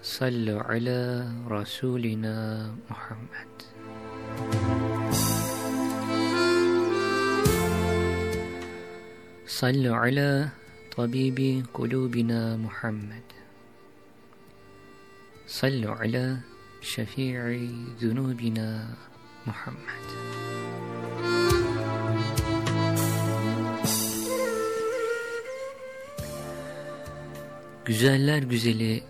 Sallu ala Rasulina Muhammed. Sallu ala Tabibi kulubina Muhammed. Sallu ala Şefii zunubina Muhammed. Güzeller güzeli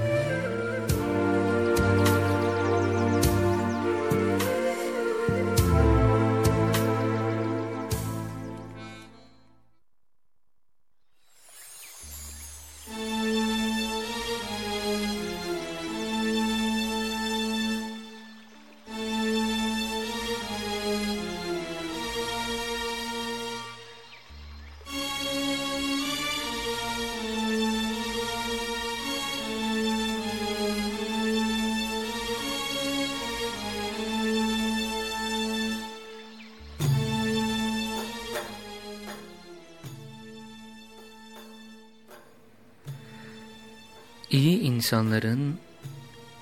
İyi insanların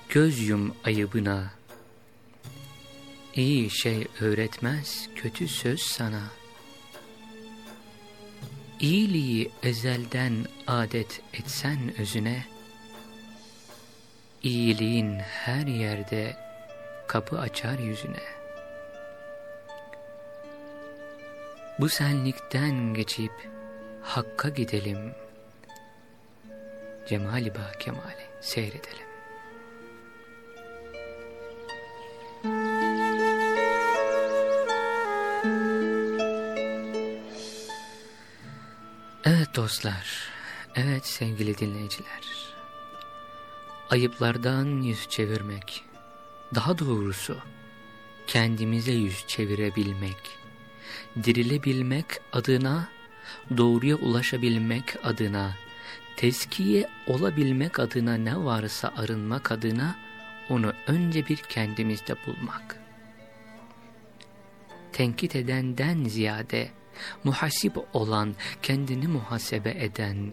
göz yum ayıbına, iyi şey öğretmez kötü söz sana. İyiliği ezelden adet etsen özüne, iyiliğin her yerde kapı açar yüzüne. Bu senlikten geçip Hakk'a gidelim, Cemali ba kemali seyredelim. Evet dostlar, evet sevgili dinleyiciler. Ayıplardan yüz çevirmek, daha doğrusu kendimize yüz çevirebilmek, dirilebilmek adına, doğruya ulaşabilmek adına, tezkiye olabilmek adına ne varsa arınmak adına onu önce bir kendimizde bulmak. Tenkit edenden ziyade muhasip olan, kendini muhasebe eden,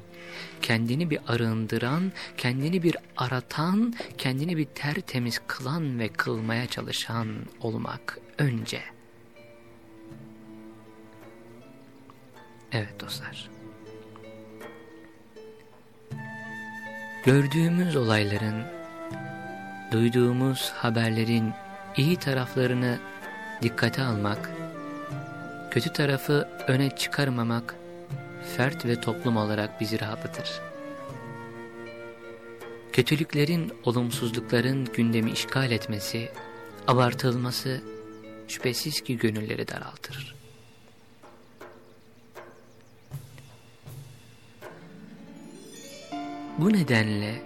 kendini bir arındıran, kendini bir aratan, kendini bir tertemiz kılan ve kılmaya çalışan olmak önce. Evet dostlar. Gördüğümüz olayların, duyduğumuz haberlerin iyi taraflarını dikkate almak, kötü tarafı öne çıkarmamak, fert ve toplum olarak bizi rahatlatır. Kötülüklerin, olumsuzlukların gündemi işgal etmesi, abartılması şüphesiz ki gönülleri daraltır. Bu nedenle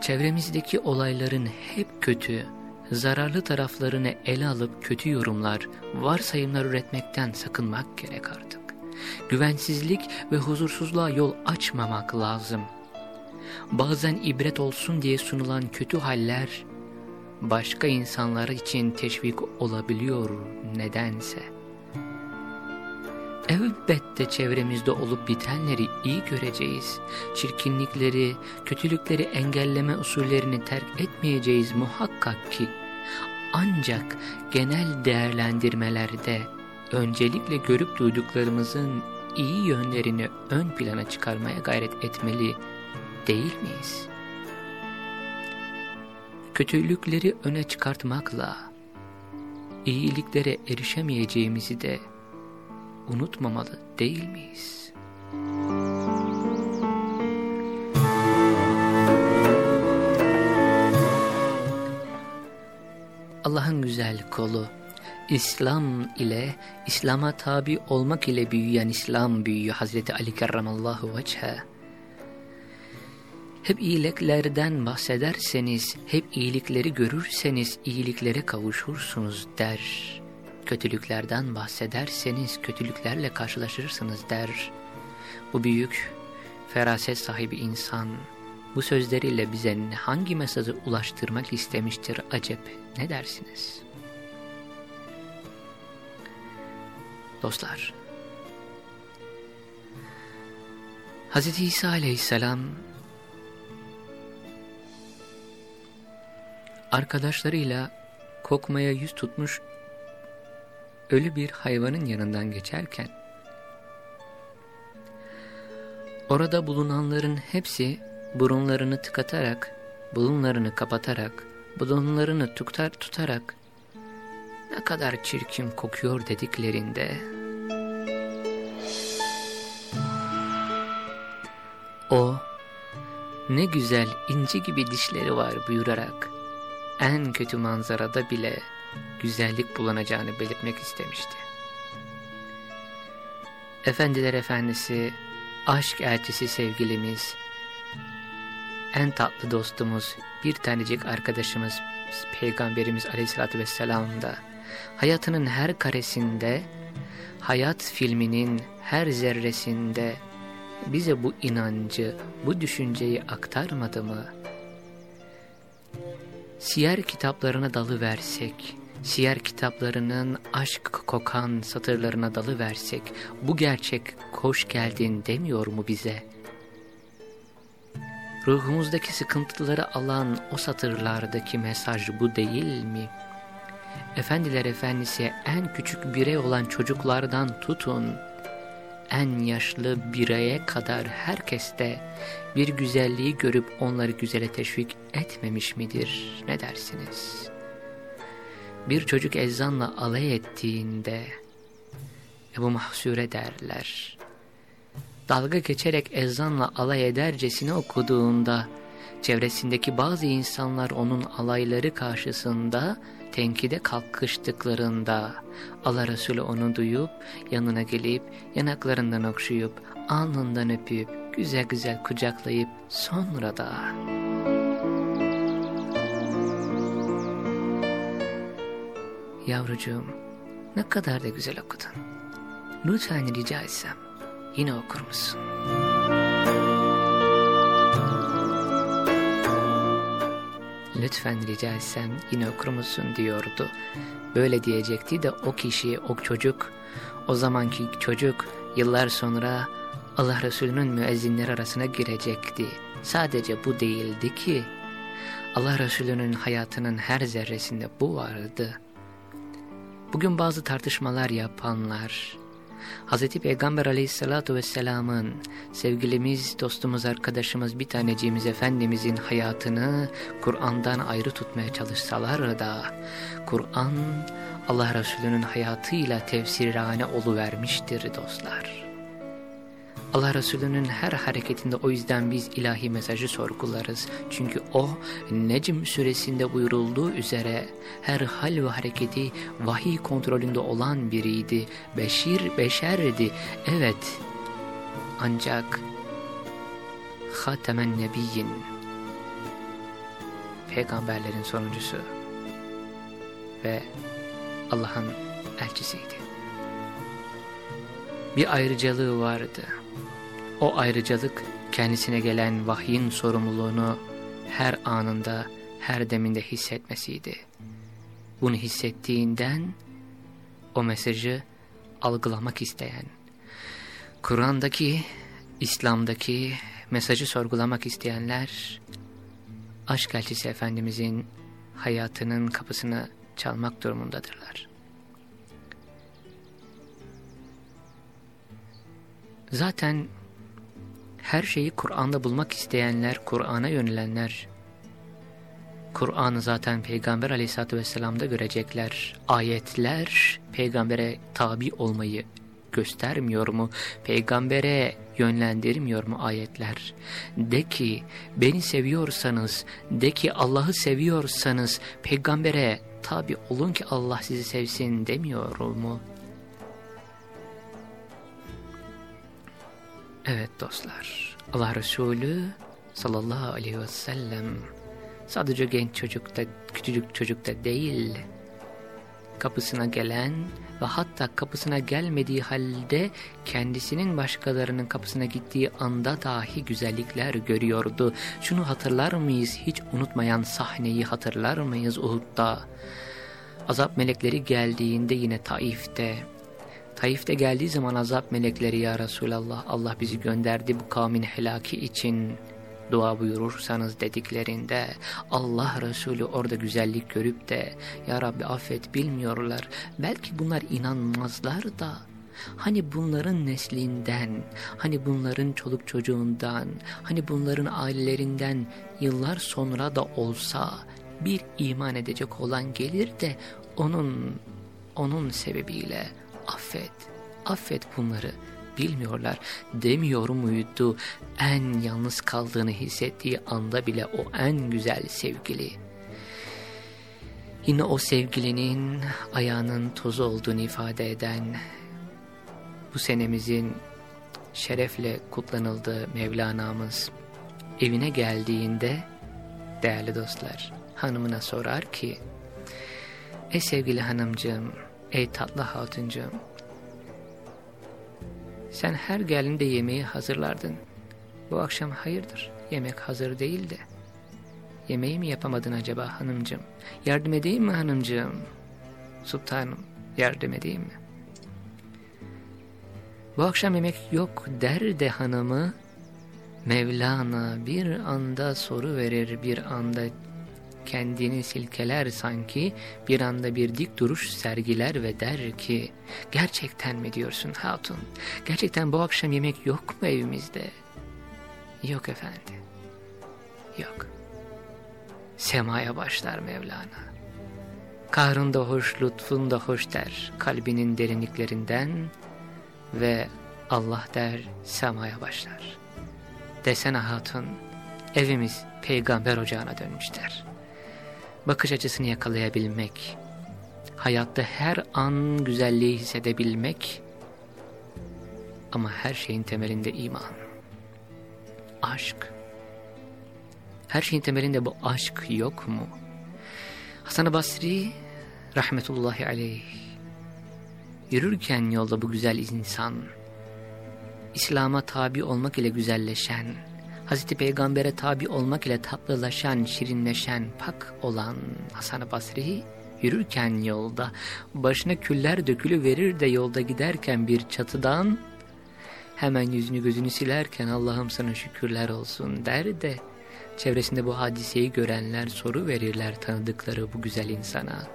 çevremizdeki olayların hep kötü, zararlı taraflarını ele alıp kötü yorumlar, varsayımlar üretmekten sakınmak gerek artık. Güvensizlik ve huzursuzluğa yol açmamak lazım. Bazen ibret olsun diye sunulan kötü haller, başka insanlar için teşvik olabiliyor nedense. Elbette çevremizde olup bitenleri iyi göreceğiz. Çirkinlikleri, kötülükleri engelleme usullerini terk etmeyeceğiz muhakkak ki. Ancak genel değerlendirmelerde öncelikle görüp duyduklarımızın iyi yönlerini ön plana çıkarmaya gayret etmeli değil miyiz? Kötülükleri öne çıkartmakla iyiliklere erişemeyeceğimizi de unutmamalı değil miyiz? Allah'ın güzel kolu, İslam ile, İslam'a tabi olmak ile büyüyen İslam büyüğü Hazreti Ali kerramallahu veçhe. Hep iyiliklerden bahsederseniz, hep iyilikleri görürseniz iyiliklere kavuşursunuz der. Kötülüklerden bahsederseniz kötülüklerle karşılaşırsınız der. Bu büyük, feraset sahibi insan, bu sözleriyle bize hangi mesajı ulaştırmak istemiştir acep ne dersiniz? Dostlar, Hz. İsa aleyhisselam arkadaşlarıyla kokmaya yüz tutmuş ölü bir hayvanın yanından geçerken orada bulunanların hepsi burunlarını tıkatarak, burunlarını kapatarak, burunlarını tutar tutarak ne kadar çirkin kokuyor dediklerinde o ne güzel inci gibi dişleri var buyurarak en kötü manzarada bile güzellik bulunacağını belirtmek istemişti. Efendiler Efendisi, aşk elçisi sevgilimiz, en tatlı dostumuz, bir tanecik arkadaşımız Peygamberimiz Aleyhisselatü Vesselam da hayatının her karesinde, hayat filminin her zerresinde bize bu inancı, bu düşünceyi aktarmadı mı? Siyer kitaplarına dalı versek, siyer kitaplarının aşk kokan satırlarına dalı versek, bu gerçek hoş geldin demiyor mu bize? Ruhumuzdaki sıkıntıları alan o satırlardaki mesaj bu değil mi? Efendiler Efendisi en küçük birey olan çocuklardan tutun, en yaşlı bireye kadar herkeste bir güzelliği görüp onları güzele teşvik etmemiş midir? Ne dersiniz? Bir çocuk ezanla alay ettiğinde Ebu Mahsure derler dalga geçerek ezanla alay edercesine okuduğunda, çevresindeki bazı insanlar onun alayları karşısında tenkide kalkıştıklarında, Allah Resulü onu duyup, yanına gelip, yanaklarından okşayıp, alnından öpüp, güzel güzel kucaklayıp, sonra da... Yavrucuğum, ne kadar da güzel okudun. Lütfen rica etsem, yine okur musun? Lütfen rica etsem yine okur musun diyordu. Böyle diyecekti de o kişi, o çocuk, o zamanki çocuk yıllar sonra Allah Resulü'nün müezzinler arasına girecekti. Sadece bu değildi ki Allah Resulü'nün hayatının her zerresinde bu vardı. Bugün bazı tartışmalar yapanlar, Hz. Peygamber aleyhissalatu vesselamın sevgilimiz, dostumuz, arkadaşımız bir taneciğimiz Efendimizin hayatını Kur'an'dan ayrı tutmaya çalışsalar da Kur'an Allah Resulü'nün hayatıyla tefsirhane oluvermiştir dostlar. Allah Resulü'nün her hareketinde o yüzden biz ilahi mesajı sorgularız. Çünkü o Necm suresinde buyurulduğu üzere her hal ve hareketi vahiy kontrolünde olan biriydi. Beşir beşerdi. Evet. Ancak Hatemen Nebiyyin peygamberlerin sonuncusu ve Allah'ın elçisiydi. Bir ayrıcalığı vardı. O ayrıcalık kendisine gelen vahyin sorumluluğunu her anında, her deminde hissetmesiydi. Bunu hissettiğinden o mesajı algılamak isteyen, Kur'an'daki, İslam'daki mesajı sorgulamak isteyenler, aşk elçisi Efendimizin hayatının kapısını çalmak durumundadırlar. Zaten her şeyi Kur'an'da bulmak isteyenler, Kur'an'a yönelenler, Kur'an'ı zaten Peygamber aleyhissalatü vesselam'da görecekler. Ayetler peygambere tabi olmayı göstermiyor mu? Peygambere yönlendirmiyor mu ayetler? De ki beni seviyorsanız, de ki Allah'ı seviyorsanız peygambere tabi olun ki Allah sizi sevsin demiyor mu? Evet dostlar, Allah Resulü sallallahu aleyhi ve sellem sadece genç çocukta, küçücük çocukta değil, kapısına gelen ve hatta kapısına gelmediği halde kendisinin başkalarının kapısına gittiği anda dahi güzellikler görüyordu. Şunu hatırlar mıyız? Hiç unutmayan sahneyi hatırlar mıyız Uhud'da? Azap melekleri geldiğinde yine Taif'te, Taif'te geldiği zaman azap melekleri ya Resulallah Allah bizi gönderdi bu kavmin helaki için dua buyurursanız dediklerinde Allah Resulü orada güzellik görüp de Ya Rabbi affet bilmiyorlar. Belki bunlar inanmazlar da Hani bunların neslinden, hani bunların çoluk çocuğundan, hani bunların ailelerinden yıllar sonra da olsa bir iman edecek olan gelir de onun onun sebebiyle affet, affet bunları bilmiyorlar demiyor muydu en yalnız kaldığını hissettiği anda bile o en güzel sevgili. Yine o sevgilinin ayağının tozu olduğunu ifade eden bu senemizin şerefle kutlanıldığı Mevlana'mız evine geldiğinde değerli dostlar hanımına sorar ki Ey sevgili hanımcığım, ey tatlı hatuncığım sen her geldiğinde yemeği hazırlardın. Bu akşam hayırdır, yemek hazır değildi. Yemeği mi yapamadın acaba hanımcığım? Yardım edeyim mi hanımcığım? Sultanım, yardım edeyim mi? Bu akşam yemek yok der de hanımı, Mevlana bir anda soru verir, bir anda kendini silkeler sanki, bir anda bir dik duruş sergiler ve der ki, gerçekten mi diyorsun hatun? Gerçekten bu akşam yemek yok mu evimizde? Yok efendi, yok. Semaya başlar Mevlana. Kahrın da hoş, lütfun da hoş der kalbinin derinliklerinden ve Allah der semaya başlar. Desene hatun, evimiz peygamber ocağına dönmüş der bakış açısını yakalayabilmek, hayatta her an güzelliği hissedebilmek ama her şeyin temelinde iman, aşk. Her şeyin temelinde bu aşk yok mu? Hasan-ı Basri rahmetullahi aleyh yürürken yolda bu güzel insan, İslam'a tabi olmak ile güzelleşen, Hazreti Peygamber'e tabi olmak ile tatlılaşan, şirinleşen, pak olan Hasan-ı Basri yürürken yolda başına küller dökülü verir de yolda giderken bir çatıdan hemen yüzünü gözünü silerken Allah'ım sana şükürler olsun der de çevresinde bu hadiseyi görenler soru verirler tanıdıkları bu güzel insana.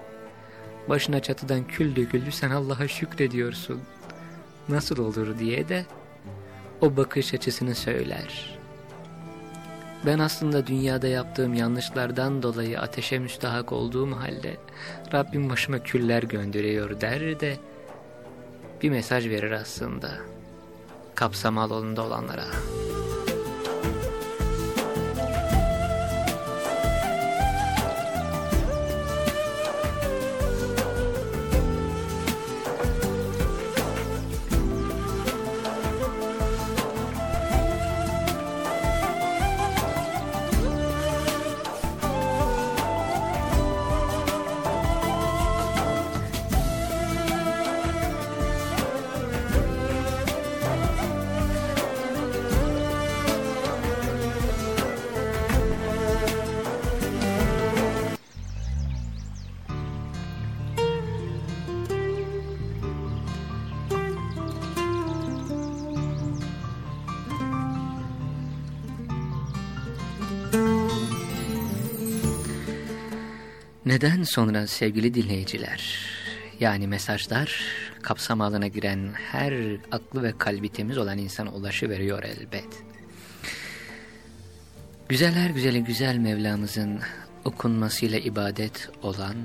Başına çatıdan kül döküldü sen Allah'a şükrediyorsun. Nasıl olur diye de o bakış açısını söyler. Ben aslında dünyada yaptığım yanlışlardan dolayı ateşe müstahak olduğum halde Rabbim başıma küller gönderiyor der de bir mesaj verir aslında kapsam alanında olanlara. Neden sonra sevgili dinleyiciler, yani mesajlar kapsam alanına giren her aklı ve kalbi temiz olan insana ulaşıveriyor elbet. Güzeller güzeli güzel Mevlamızın okunmasıyla ibadet olan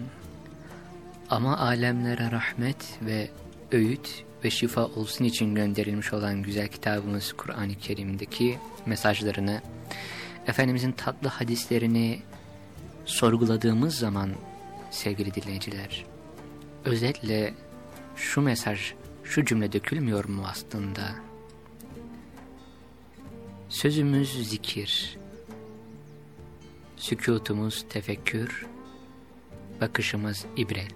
ama alemlere rahmet ve öğüt ve şifa olsun için gönderilmiş olan güzel kitabımız Kur'an-ı Kerim'deki mesajlarını, Efendimizin tatlı hadislerini sorguladığımız zaman sevgili dinleyiciler, özetle şu mesaj, şu cümle dökülmüyor mu aslında? Sözümüz zikir, sükutumuz tefekkür, bakışımız ibret.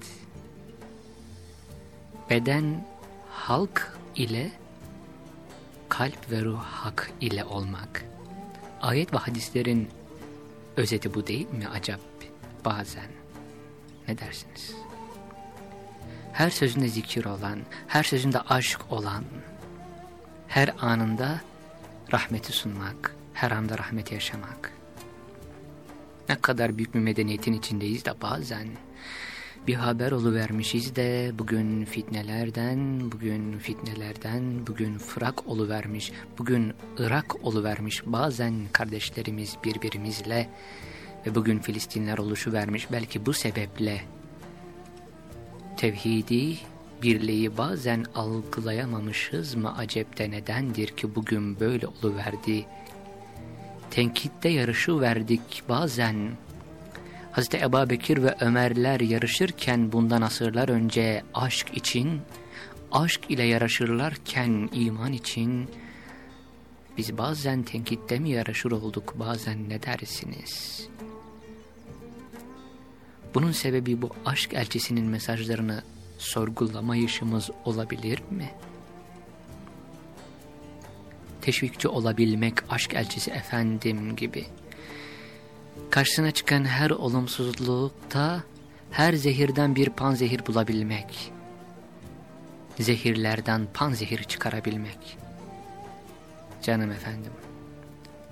Beden halk ile, kalp ve ruh hak ile olmak. Ayet ve hadislerin özeti bu değil mi acaba bazen? Ne dersiniz? Her sözünde zikir olan, her sözünde aşk olan, her anında rahmeti sunmak, her anda rahmeti yaşamak. Ne kadar büyük bir medeniyetin içindeyiz de bazen bir haber oluvermişiz de bugün fitnelerden, bugün fitnelerden, bugün fırak oluvermiş, bugün Irak oluvermiş. Bazen kardeşlerimiz birbirimizle ve bugün Filistinler oluşuvermiş belki bu sebeple tevhidi birliği bazen algılayamamışız mı? Acep nedendir ki bugün böyle oluverdi? Tenkitte yarışı verdik. Bazen. Hazreti Ebu Bekir ve Ömerler yarışırken bundan asırlar önce aşk için, aşk ile yarışırlarken iman için, biz bazen tenkitte mi yarışır olduk bazen ne dersiniz? Bunun sebebi bu aşk elçisinin mesajlarını sorgulamayışımız olabilir mi?'' teşvikçi olabilmek aşk elçisi efendim gibi. Karşısına çıkan her olumsuzlukta her zehirden bir pan zehir bulabilmek. Zehirlerden pan zehir çıkarabilmek. Canım efendim,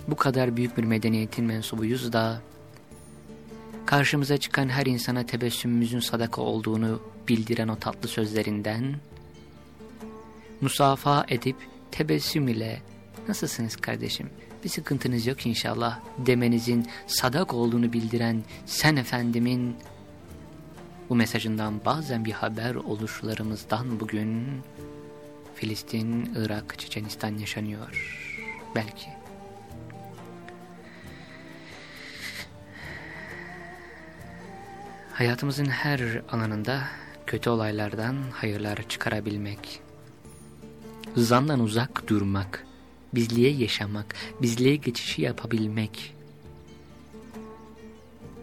bu kadar büyük bir medeniyetin mensubuyuz da, karşımıza çıkan her insana tebessümümüzün sadaka olduğunu bildiren o tatlı sözlerinden, musafa edip tebessüm ile nasılsınız kardeşim bir sıkıntınız yok inşallah demenizin sadak olduğunu bildiren sen efendimin bu mesajından bazen bir haber oluşlarımızdan bugün Filistin, Irak, Çeçenistan yaşanıyor. Belki. Hayatımızın her alanında kötü olaylardan hayırlar çıkarabilmek, zandan uzak durmak, bizliğe yaşamak, bizliğe geçişi yapabilmek.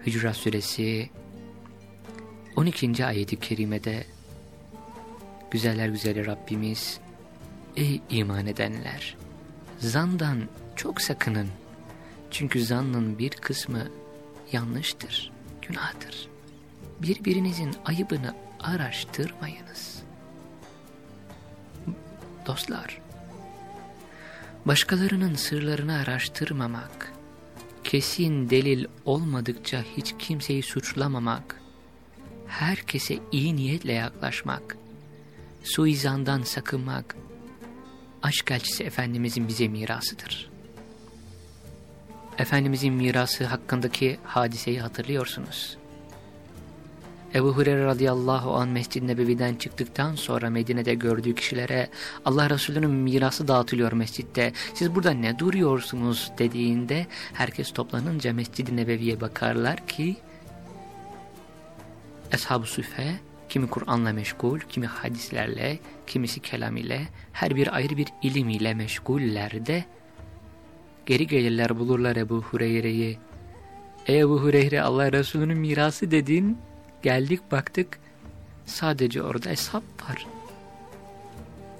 Hücurat suresi 12. ayeti kerimede güzeller güzeli Rabbimiz ey iman edenler zandan çok sakının çünkü zannın bir kısmı yanlıştır, günahtır. Birbirinizin ayıbını araştırmayınız. Dostlar, başkalarının sırlarını araştırmamak, kesin delil olmadıkça hiç kimseyi suçlamamak, herkese iyi niyetle yaklaşmak, suizandan sakınmak, aşk elçisi Efendimizin bize mirasıdır. Efendimizin mirası hakkındaki hadiseyi hatırlıyorsunuz. Ebu Hureyre radıyallahu an Mescid-i Nebevi'den çıktıktan sonra Medine'de gördüğü kişilere Allah Resulü'nün mirası dağıtılıyor mescitte. Siz burada ne duruyorsunuz dediğinde herkes toplanınca Mescid-i Nebevi'ye bakarlar ki Ashab-ı Süfe kimi Kur'an'la meşgul, kimi hadislerle, kimisi kelam ile, her bir ayrı bir ilim ile meşguller de geri gelirler bulurlar Ebu Hureyre'yi. Ey Ebu Hureyre Allah Resulü'nün mirası dedin Geldik baktık sadece orada hesap var.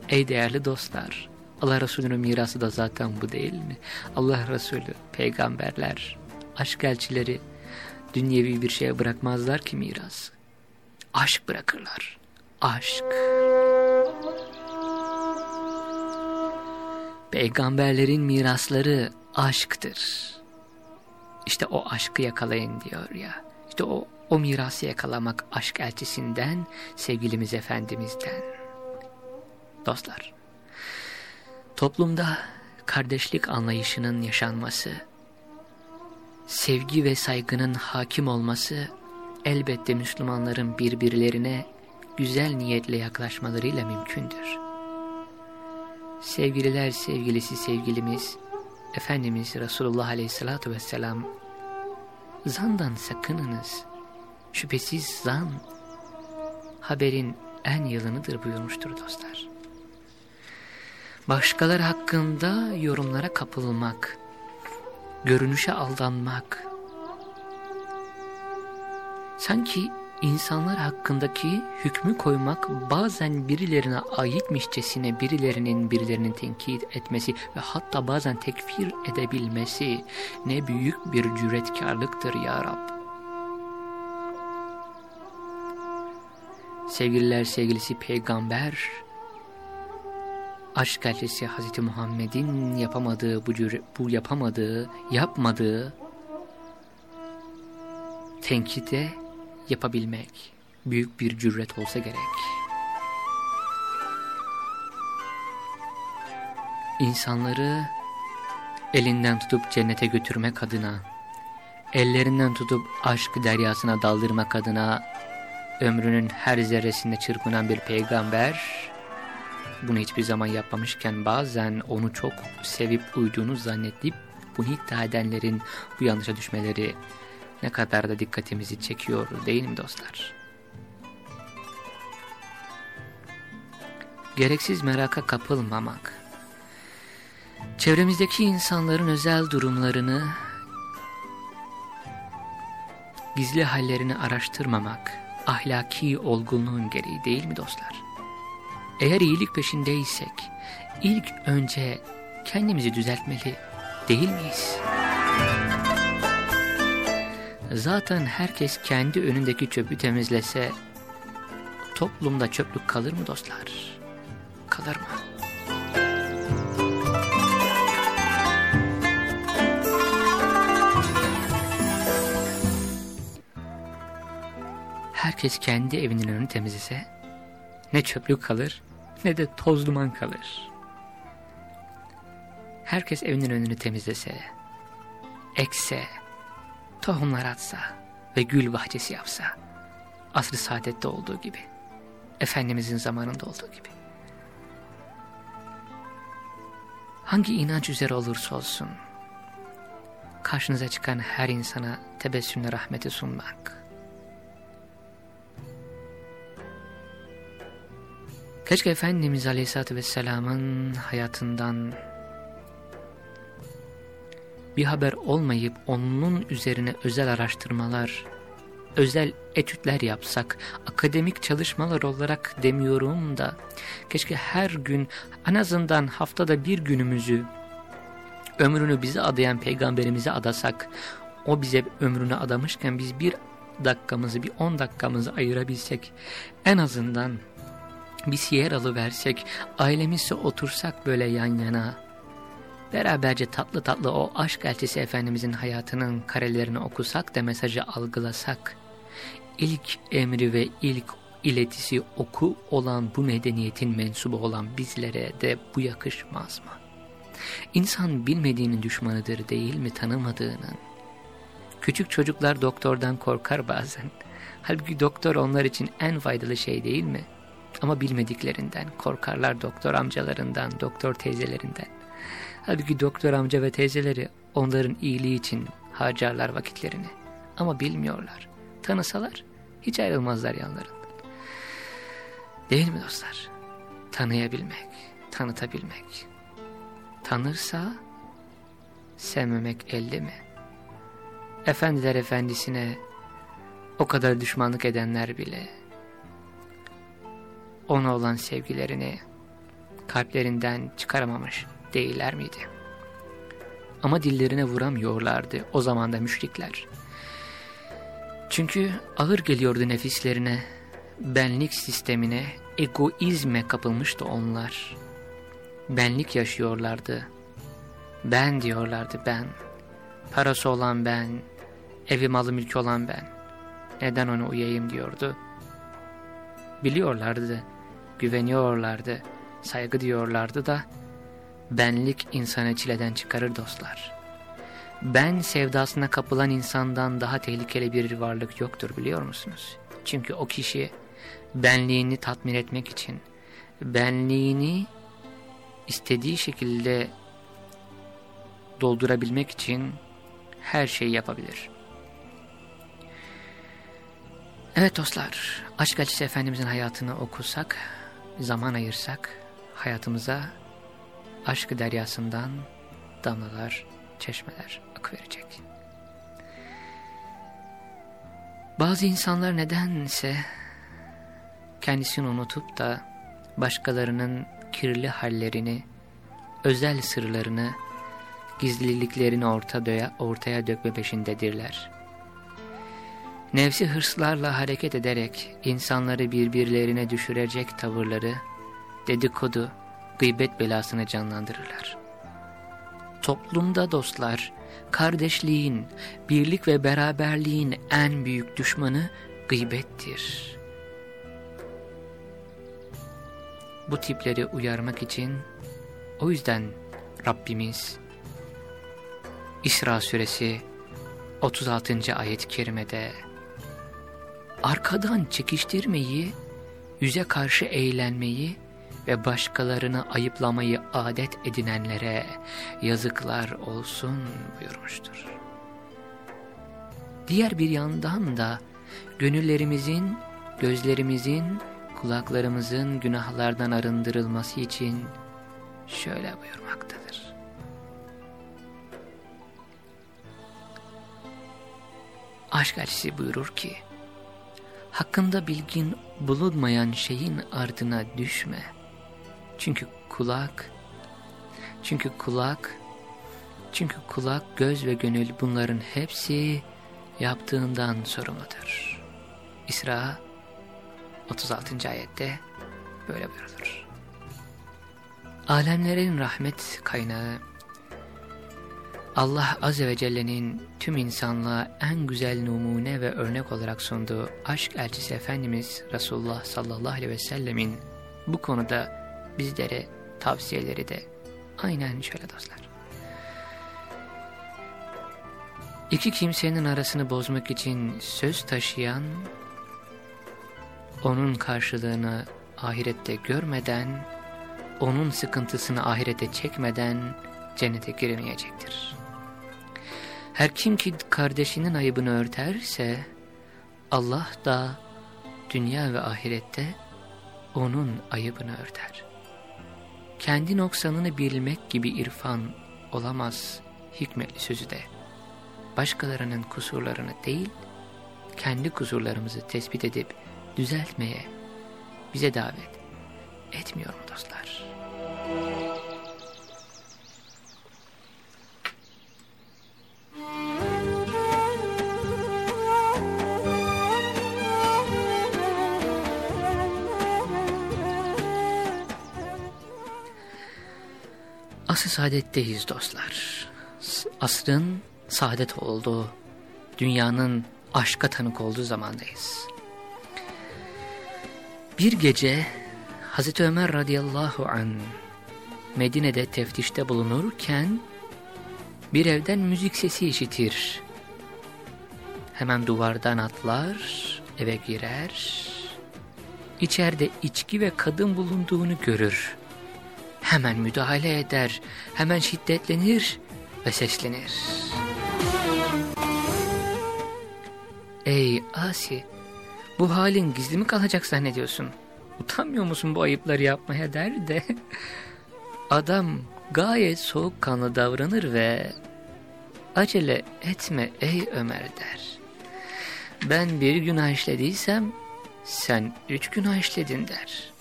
Ey değerli dostlar Allah Resulü'nün mirası da zaten bu değil mi? Allah Resulü, peygamberler, aşk elçileri dünyevi bir şeye bırakmazlar ki miras. Aşk bırakırlar. Aşk. Peygamberlerin mirasları aşktır. İşte o aşkı yakalayın diyor ya. İşte o o mirası yakalamak aşk elçisinden, sevgilimiz Efendimiz'den. Dostlar, toplumda kardeşlik anlayışının yaşanması, sevgi ve saygının hakim olması elbette Müslümanların birbirlerine güzel niyetle yaklaşmalarıyla mümkündür. sevgililer sevgilisi sevgilimiz Efendimiz Resulullah Aleyhisselatü Vesselam zandan sakınınız. Şüphesiz zan haberin en yılınıdır buyurmuştur dostlar. Başkaları hakkında yorumlara kapılmak, görünüşe aldanmak, sanki insanlar hakkındaki hükmü koymak bazen birilerine aitmişçesine birilerinin birilerinin tenkit etmesi ve hatta bazen tekfir edebilmesi ne büyük bir cüretkarlıktır ya Rab. Sevgililer sevgilisi peygamber, aşk elçisi Hz. Muhammed'in yapamadığı bu, bu yapamadığı, yapmadığı tenkide yapabilmek büyük bir cüret olsa gerek. İnsanları elinden tutup cennete götürmek adına, ellerinden tutup aşk deryasına daldırmak adına ömrünün her zerresinde çırpınan bir peygamber, bunu hiçbir zaman yapmamışken bazen onu çok sevip uyduğunu zannedip bunu iddia edenlerin bu yanlışa düşmeleri ne kadar da dikkatimizi çekiyor değil mi dostlar? Gereksiz meraka kapılmamak, çevremizdeki insanların özel durumlarını, gizli hallerini araştırmamak, ahlaki olgunluğun gereği değil mi dostlar? Eğer iyilik peşindeysek, ilk önce kendimizi düzeltmeli değil miyiz? Zaten herkes kendi önündeki çöpü temizlese toplumda çöplük kalır mı dostlar? Kalır mı? Herkes kendi evinin önünü temizlese ne çöplük kalır ne de toz duman kalır. Herkes evinin önünü temizlese, ekse, tohumlar atsa ve gül bahçesi yapsa, asr-ı saadette olduğu gibi, Efendimizin zamanında olduğu gibi. Hangi inanç üzere olursa olsun, karşınıza çıkan her insana tebessümle rahmeti sunmak. Keşke Efendimiz Aleyhisselatü Vesselam'ın hayatından bir haber olmayıp onun üzerine özel araştırmalar, özel etütler yapsak, akademik çalışmalar olarak demiyorum da, keşke her gün en azından haftada bir günümüzü, ömrünü bize adayan peygamberimize adasak, o bize ömrünü adamışken biz bir dakikamızı, bir on dakikamızı ayırabilsek, en azından bir siyer alıversek, ailemizle otursak böyle yan yana, Beraberce tatlı tatlı o aşk elçisi Efendimizin hayatının karelerini okusak da mesajı algılasak, ilk emri ve ilk iletisi oku olan bu medeniyetin mensubu olan bizlere de bu yakışmaz mı? İnsan bilmediğinin düşmanıdır değil mi tanımadığının? Küçük çocuklar doktordan korkar bazen. Halbuki doktor onlar için en faydalı şey değil mi? Ama bilmediklerinden korkarlar doktor amcalarından, doktor teyzelerinden. Halbuki doktor amca ve teyzeleri onların iyiliği için harcarlar vakitlerini. Ama bilmiyorlar. Tanısalar hiç ayrılmazlar yanlarından. Değil mi dostlar? Tanıyabilmek, tanıtabilmek. Tanırsa sevmemek elde mi? Efendiler efendisine o kadar düşmanlık edenler bile ona olan sevgilerini kalplerinden çıkaramamış değiller miydi? Ama dillerine vuramıyorlardı o zaman da müşrikler. Çünkü ağır geliyordu nefislerine, benlik sistemine, egoizme kapılmıştı onlar. Benlik yaşıyorlardı. Ben diyorlardı ben. Parası olan ben, evi malı mülkü olan ben. Neden ona uyayım diyordu. Biliyorlardı, güveniyorlardı, saygı diyorlardı da benlik insanı çileden çıkarır dostlar. Ben sevdasına kapılan insandan daha tehlikeli bir varlık yoktur biliyor musunuz? Çünkü o kişi benliğini tatmin etmek için, benliğini istediği şekilde doldurabilmek için her şeyi yapabilir. Evet dostlar, aşk elçisi Efendimizin hayatını okusak, zaman ayırsak, hayatımıza aşk deryasından damlalar, çeşmeler akıverecek. Bazı insanlar nedense kendisini unutup da başkalarının kirli hallerini, özel sırlarını, gizliliklerini ortaya, ortaya dökme peşindedirler. Nefsi hırslarla hareket ederek insanları birbirlerine düşürecek tavırları, dedikodu, gıybet belasını canlandırırlar. Toplumda dostlar, kardeşliğin, birlik ve beraberliğin en büyük düşmanı gıybettir. Bu tipleri uyarmak için o yüzden Rabbimiz İsra suresi 36. ayet-i kerimede arkadan çekiştirmeyi, yüze karşı eğlenmeyi ve başkalarını ayıplamayı adet edinenlere yazıklar olsun buyurmuştur. Diğer bir yandan da gönüllerimizin, gözlerimizin, kulaklarımızın günahlardan arındırılması için şöyle buyurmaktadır. Aşk elçisi buyurur ki, hakkında bilgin bulunmayan şeyin ardına düşme. Çünkü kulak, çünkü kulak, çünkü kulak, göz ve gönül bunların hepsi yaptığından sorumludur. İsra 36. ayette böyle buyurulur. Alemlerin rahmet kaynağı, Allah Azze ve Celle'nin tüm insanlığa en güzel numune ve örnek olarak sunduğu aşk elçisi Efendimiz Resulullah sallallahu aleyhi ve sellemin bu konuda bizlere tavsiyeleri de aynen şöyle dostlar. İki kimsenin arasını bozmak için söz taşıyan, onun karşılığını ahirette görmeden, onun sıkıntısını ahirete çekmeden cennete giremeyecektir. Her kim ki kardeşinin ayıbını örterse, Allah da dünya ve ahirette onun ayıbını örter. Kendi noksanını bilmek gibi irfan olamaz hikmetli sözü de. Başkalarının kusurlarını değil, kendi kusurlarımızı tespit edip düzeltmeye bize davet etmiyor mu dostlar? Asr-ı saadetteyiz dostlar. Asrın saadet olduğu, dünyanın aşka tanık olduğu zamandayız. Bir gece Hazreti Ömer radıyallahu an Medine'de teftişte bulunurken bir evden müzik sesi işitir. Hemen duvardan atlar, eve girer. İçeride içki ve kadın bulunduğunu görür. Hemen müdahale eder, hemen şiddetlenir ve seslenir. Ey Asi! Bu halin gizli mi kalacak zannediyorsun? Utanmıyor musun bu ayıpları yapmaya der de... Adam gayet soğukkanlı davranır ve... Acele etme ey Ömer der. Ben bir günah işlediysem sen üç günah işledin der.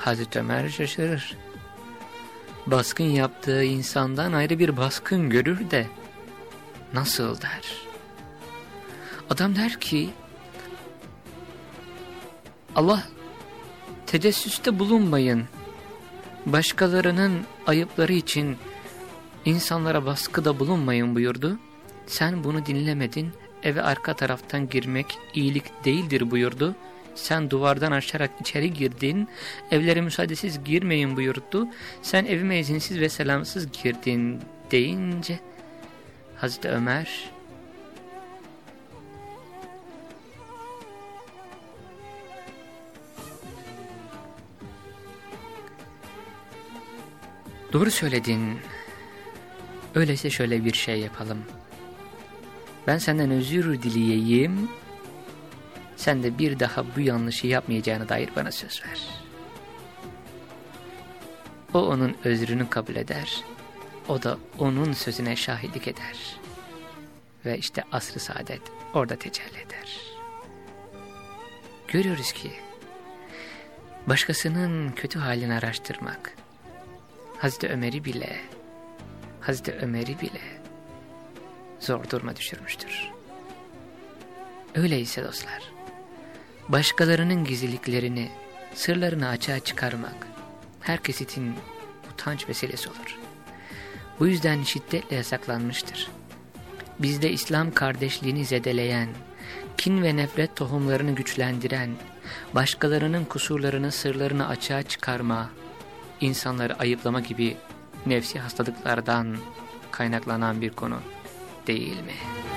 Hazreti Ömer şaşırır. Baskın yaptığı insandan ayrı bir baskın görür de nasıl der. Adam der ki Allah tecessüste bulunmayın. Başkalarının ayıpları için insanlara baskıda bulunmayın buyurdu. Sen bunu dinlemedin. Eve arka taraftan girmek iyilik değildir buyurdu. Sen duvardan aşarak içeri girdin. Evlere müsaadesiz girmeyin buyurdu. Sen evime izinsiz ve selamsız girdin deyince Hazreti Ömer Doğru söyledin. Öyleyse şöyle bir şey yapalım. Ben senden özür dileyeyim. Sen de bir daha bu yanlışı yapmayacağına dair bana söz ver. O onun özrünü kabul eder. O da onun sözüne şahitlik eder. Ve işte asr-ı saadet orada tecelli eder. Görüyoruz ki başkasının kötü halini araştırmak Hazreti Ömer'i bile Hazreti Ömer'i bile zor duruma düşürmüştür. Öyleyse dostlar, başkalarının gizliliklerini, sırlarını açığa çıkarmak herkes için utanç vesilesi olur. Bu yüzden şiddetle yasaklanmıştır. Bizde İslam kardeşliğini zedeleyen, kin ve nefret tohumlarını güçlendiren, başkalarının kusurlarını, sırlarını açığa çıkarma, insanları ayıplama gibi nefsi hastalıklardan kaynaklanan bir konu değil mi?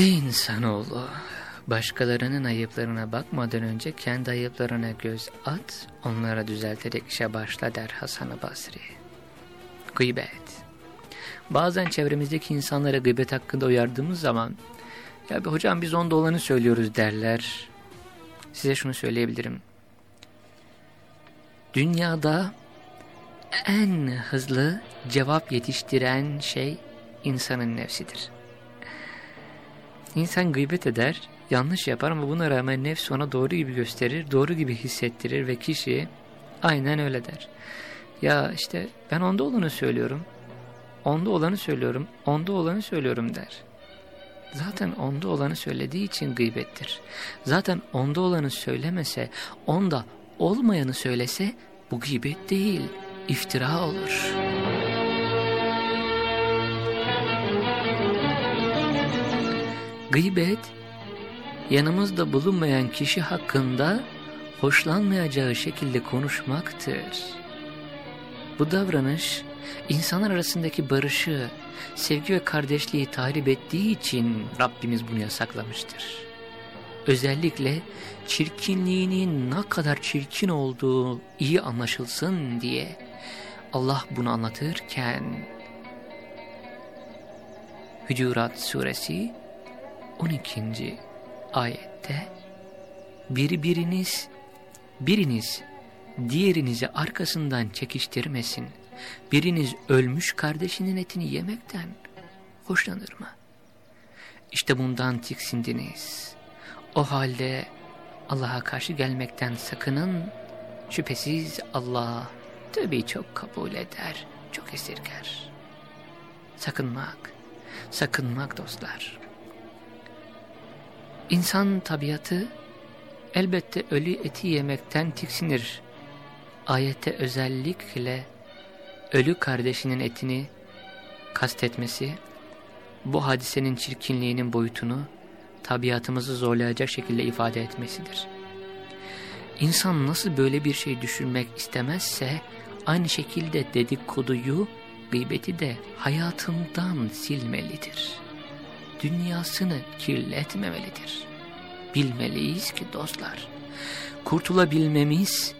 Ey insanoğlu! Başkalarının ayıplarına bakmadan önce kendi ayıplarına göz at, onlara düzelterek işe başla der Hasan-ı Basri. Gıybet. Bazen çevremizdeki insanlara gıybet hakkında uyardığımız zaman, ya bir hocam biz onda olanı söylüyoruz derler. Size şunu söyleyebilirim. Dünyada en hızlı cevap yetiştiren şey insanın nefsidir. İnsan gıybet eder, yanlış yapar ama buna rağmen nefs ona doğru gibi gösterir, doğru gibi hissettirir ve kişi aynen öyle der. Ya işte ben onda olanı söylüyorum, onda olanı söylüyorum, onda olanı söylüyorum der. Zaten onda olanı söylediği için gıybettir. Zaten onda olanı söylemese, onda olmayanı söylese bu gıybet değil, iftira olur.'' Gıybet, yanımızda bulunmayan kişi hakkında hoşlanmayacağı şekilde konuşmaktır. Bu davranış, insanlar arasındaki barışı, sevgi ve kardeşliği tahrip ettiği için Rabbimiz bunu yasaklamıştır. Özellikle çirkinliğinin ne kadar çirkin olduğu iyi anlaşılsın diye Allah bunu anlatırken Hücurat suresi 12. ayette birbiriniz biriniz diğerinizi arkasından çekiştirmesin. Biriniz ölmüş kardeşinin etini yemekten hoşlanır mı? İşte bundan tiksindiniz. O halde Allah'a karşı gelmekten sakının. Şüphesiz Allah tabi çok kabul eder, çok esirger. Sakınmak, sakınmak dostlar. İnsan tabiatı elbette ölü eti yemekten tiksinir. Ayette özellikle ölü kardeşinin etini kastetmesi, bu hadisenin çirkinliğinin boyutunu tabiatımızı zorlayacak şekilde ifade etmesidir. İnsan nasıl böyle bir şey düşünmek istemezse, aynı şekilde dedikoduyu, gıybeti de hayatından silmelidir.'' Dünyasını kirletmemelidir. Bilmeliyiz ki dostlar, kurtulabilmemiz,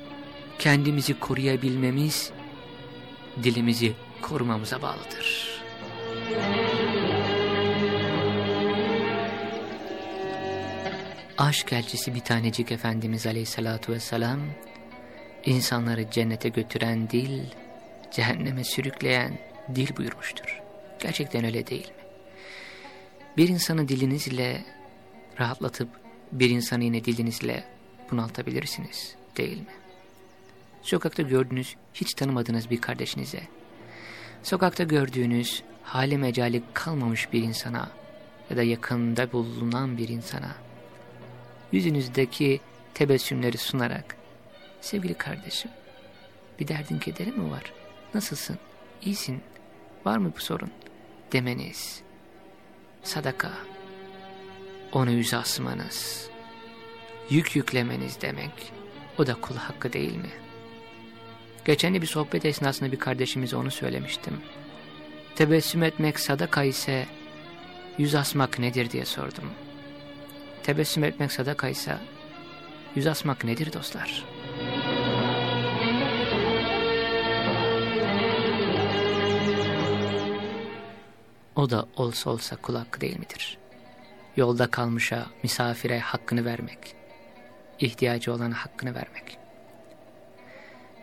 kendimizi koruyabilmemiz, dilimizi korumamıza bağlıdır. Aşk elçisi bir tanecik Efendimiz Aleyhisselatü Vesselam, insanları cennete götüren dil, cehenneme sürükleyen dil buyurmuştur. Gerçekten öyle değil mi? Bir insanı dilinizle rahatlatıp bir insanı yine dilinizle bunaltabilirsiniz değil mi? Sokakta gördüğünüz hiç tanımadığınız bir kardeşinize, sokakta gördüğünüz hali mecali kalmamış bir insana ya da yakında bulunan bir insana yüzünüzdeki tebessümleri sunarak sevgili kardeşim bir derdin kederin mi var? Nasılsın? İyisin? Var mı bu sorun? demeniz, sadaka, onu yüze asmanız, yük yüklemeniz demek, o da kul hakkı değil mi? Geçen bir sohbet esnasında bir kardeşimize onu söylemiştim. Tebessüm etmek sadaka ise yüz asmak nedir diye sordum. Tebessüm etmek sadaka ise yüz asmak nedir dostlar? O da olsa olsa kul hakkı değil midir? Yolda kalmışa, misafire hakkını vermek, ihtiyacı olana hakkını vermek.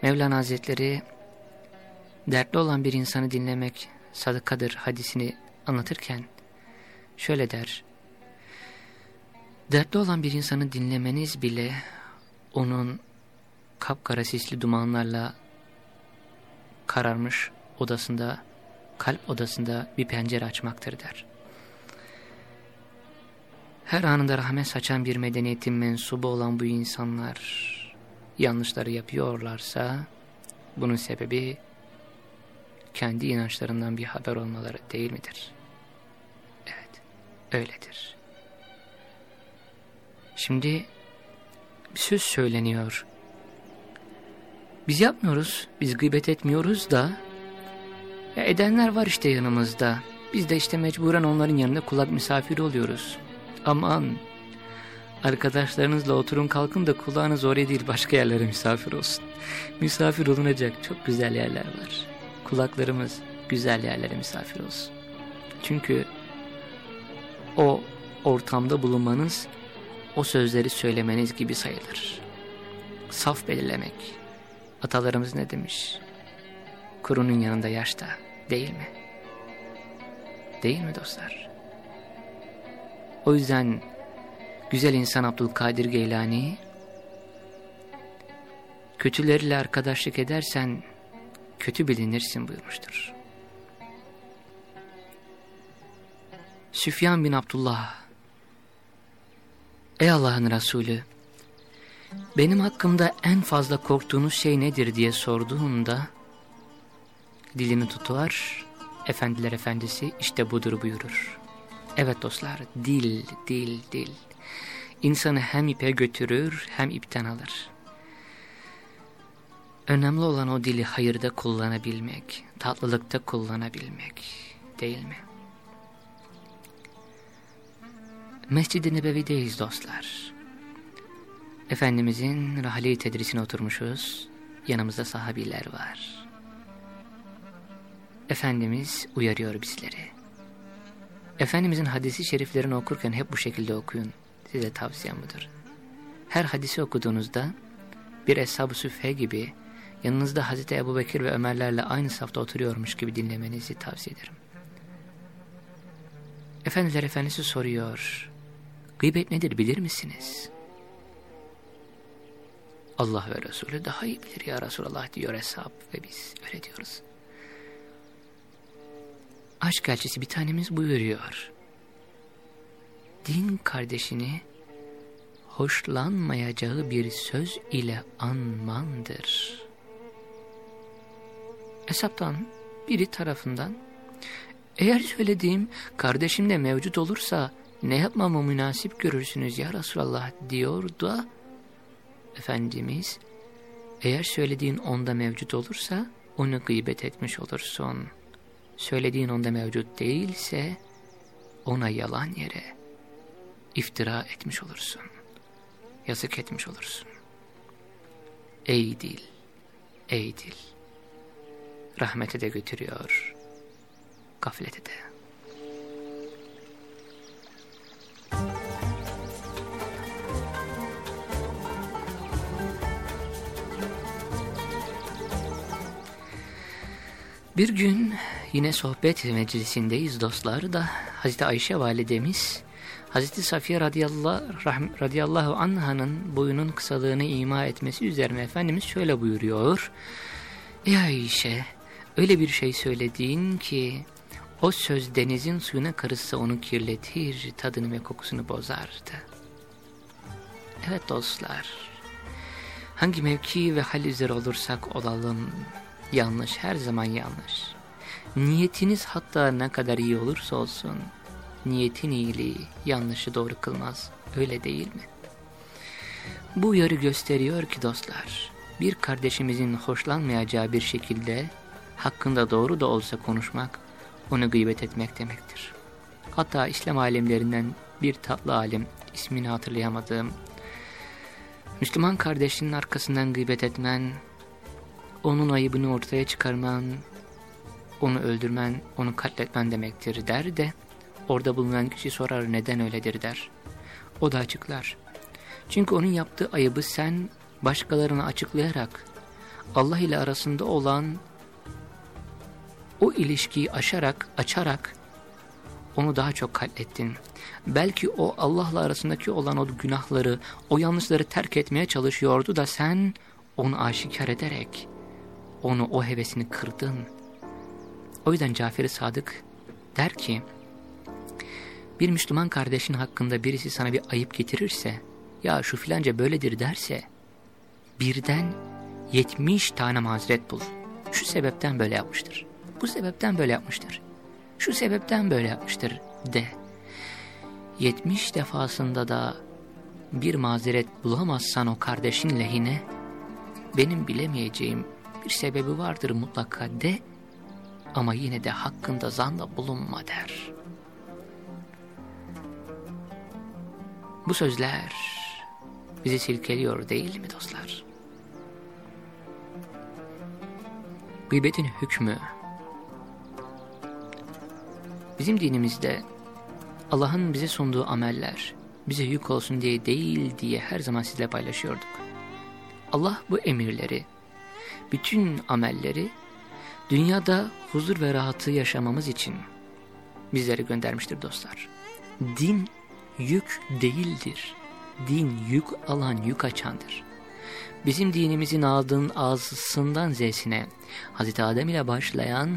Mevlana Hazretleri dertli olan bir insanı dinlemek sadakadır hadisini anlatırken şöyle der. Dertli olan bir insanı dinlemeniz bile onun kapkara sisli dumanlarla kararmış odasında, kalp odasında bir pencere açmaktır der. Her anında rahmet saçan bir medeniyetin mensubu olan bu insanlar yanlışları yapıyorlarsa bunun sebebi kendi inançlarından bir haber olmaları değil midir? Evet, öyledir. Şimdi bir söz söyleniyor. Biz yapmıyoruz, biz gıybet etmiyoruz da ya edenler var işte yanımızda. Biz de işte mecburen onların yanında kulak misafiri oluyoruz. Aman arkadaşlarınızla oturun kalkın da kulağınız oraya değil başka yerlere misafir olsun. Misafir olunacak çok güzel yerler var. Kulaklarımız güzel yerlere misafir olsun. Çünkü o ortamda bulunmanız o sözleri söylemeniz gibi sayılır. Saf belirlemek. Atalarımız ne demiş? Kurunun yanında yaş da değil mi? Değil mi dostlar? O yüzden güzel insan Abdülkadir Geylani kötülerle arkadaşlık edersen kötü bilinirsin buyurmuştur. Süfyan bin Abdullah Ey Allah'ın Resulü benim hakkımda en fazla korktuğunuz şey nedir diye sorduğunda dilini tutar efendiler efendisi işte budur buyurur. Evet dostlar dil dil dil insanı hem ipe götürür hem ipten alır. Önemli olan o dili hayırda kullanabilmek, tatlılıkta kullanabilmek değil mi? Mescid-i Nebevi'deyiz dostlar. Efendimizin rahli tedrisine oturmuşuz. Yanımızda sahabiler var. Efendimiz uyarıyor bizleri. Efendimizin hadisi şeriflerini okurken hep bu şekilde okuyun. Size tavsiyem budur. Her hadisi okuduğunuzda bir Eshab-ı Süfhe gibi yanınızda Hazreti Ebu Bekir ve Ömerlerle aynı safta oturuyormuş gibi dinlemenizi tavsiye ederim. Efendiler Efendisi soruyor. Gıybet nedir bilir misiniz? Allah ve Resulü daha iyi bilir ya Resulallah diyor hesap ve biz öyle diyoruz. Aşk elçisi bir tanemiz buyuruyor. Din kardeşini hoşlanmayacağı bir söz ile anmandır. Hesaptan biri tarafından eğer söylediğim kardeşimde mevcut olursa ne yapmamı münasip görürsünüz ya Resulallah diyor da Efendimiz eğer söylediğin onda mevcut olursa onu gıybet etmiş olursun. Söylediğin onda mevcut değilse ona yalan yere iftira etmiş olursun. Yazık etmiş olursun. Ey dil, ey dil. Rahmete de götürüyor, gaflete de. Bir gün yine sohbet meclisindeyiz dostlar da Hazreti Ayşe validemiz Hazreti Safiye radıyallahu, radıyallahu anh'ın boyunun kısalığını ima etmesi üzerine Efendimiz şöyle buyuruyor. Ey Ayşe öyle bir şey söylediğin ki o söz denizin suyuna karışsa onu kirletir, tadını ve kokusunu bozardı. Evet dostlar, hangi mevki ve hal üzere olursak olalım, yanlış her zaman yanlış. Niyetiniz hatta ne kadar iyi olursa olsun, niyetin iyiliği yanlışı doğru kılmaz. Öyle değil mi? Bu uyarı gösteriyor ki dostlar, bir kardeşimizin hoşlanmayacağı bir şekilde hakkında doğru da olsa konuşmak, onu gıybet etmek demektir. Hatta İslam alemlerinden bir tatlı alim, ismini hatırlayamadığım, Müslüman kardeşinin arkasından gıybet etmen, onun ayıbını ortaya çıkarman, onu öldürmen, onu katletmen demektir der de, orada bulunan kişi sorar neden öyledir der. O da açıklar. Çünkü onun yaptığı ayıbı sen başkalarına açıklayarak, Allah ile arasında olan o ilişkiyi aşarak, açarak onu daha çok katlettin. Belki o Allah'la arasındaki olan o günahları, o yanlışları terk etmeye çalışıyordu da sen onu aşikar ederek onu o hevesini kırdın. O yüzden Cafer-i Sadık der ki, bir Müslüman kardeşin hakkında birisi sana bir ayıp getirirse, ya şu filanca böyledir derse, birden yetmiş tane mazeret bul. Şu sebepten böyle yapmıştır. Bu sebepten böyle yapmıştır. Şu sebepten böyle yapmıştır de. Yetmiş defasında da bir mazeret bulamazsan o kardeşin lehine, benim bilemeyeceğim bir sebebi vardır mutlaka de ama yine de hakkında zanda bulunma der. Bu sözler bizi silkeliyor değil mi dostlar? Gıybetin hükmü bizim dinimizde Allah'ın bize sunduğu ameller bize yük olsun diye değil diye her zaman sizle paylaşıyorduk. Allah bu emirleri, bütün amelleri dünyada huzur ve rahatı yaşamamız için bizlere göndermiştir dostlar. Din yük değildir. Din yük alan, yük açandır. Bizim dinimizin aldığın ağzısından zesine Hz. Adem ile başlayan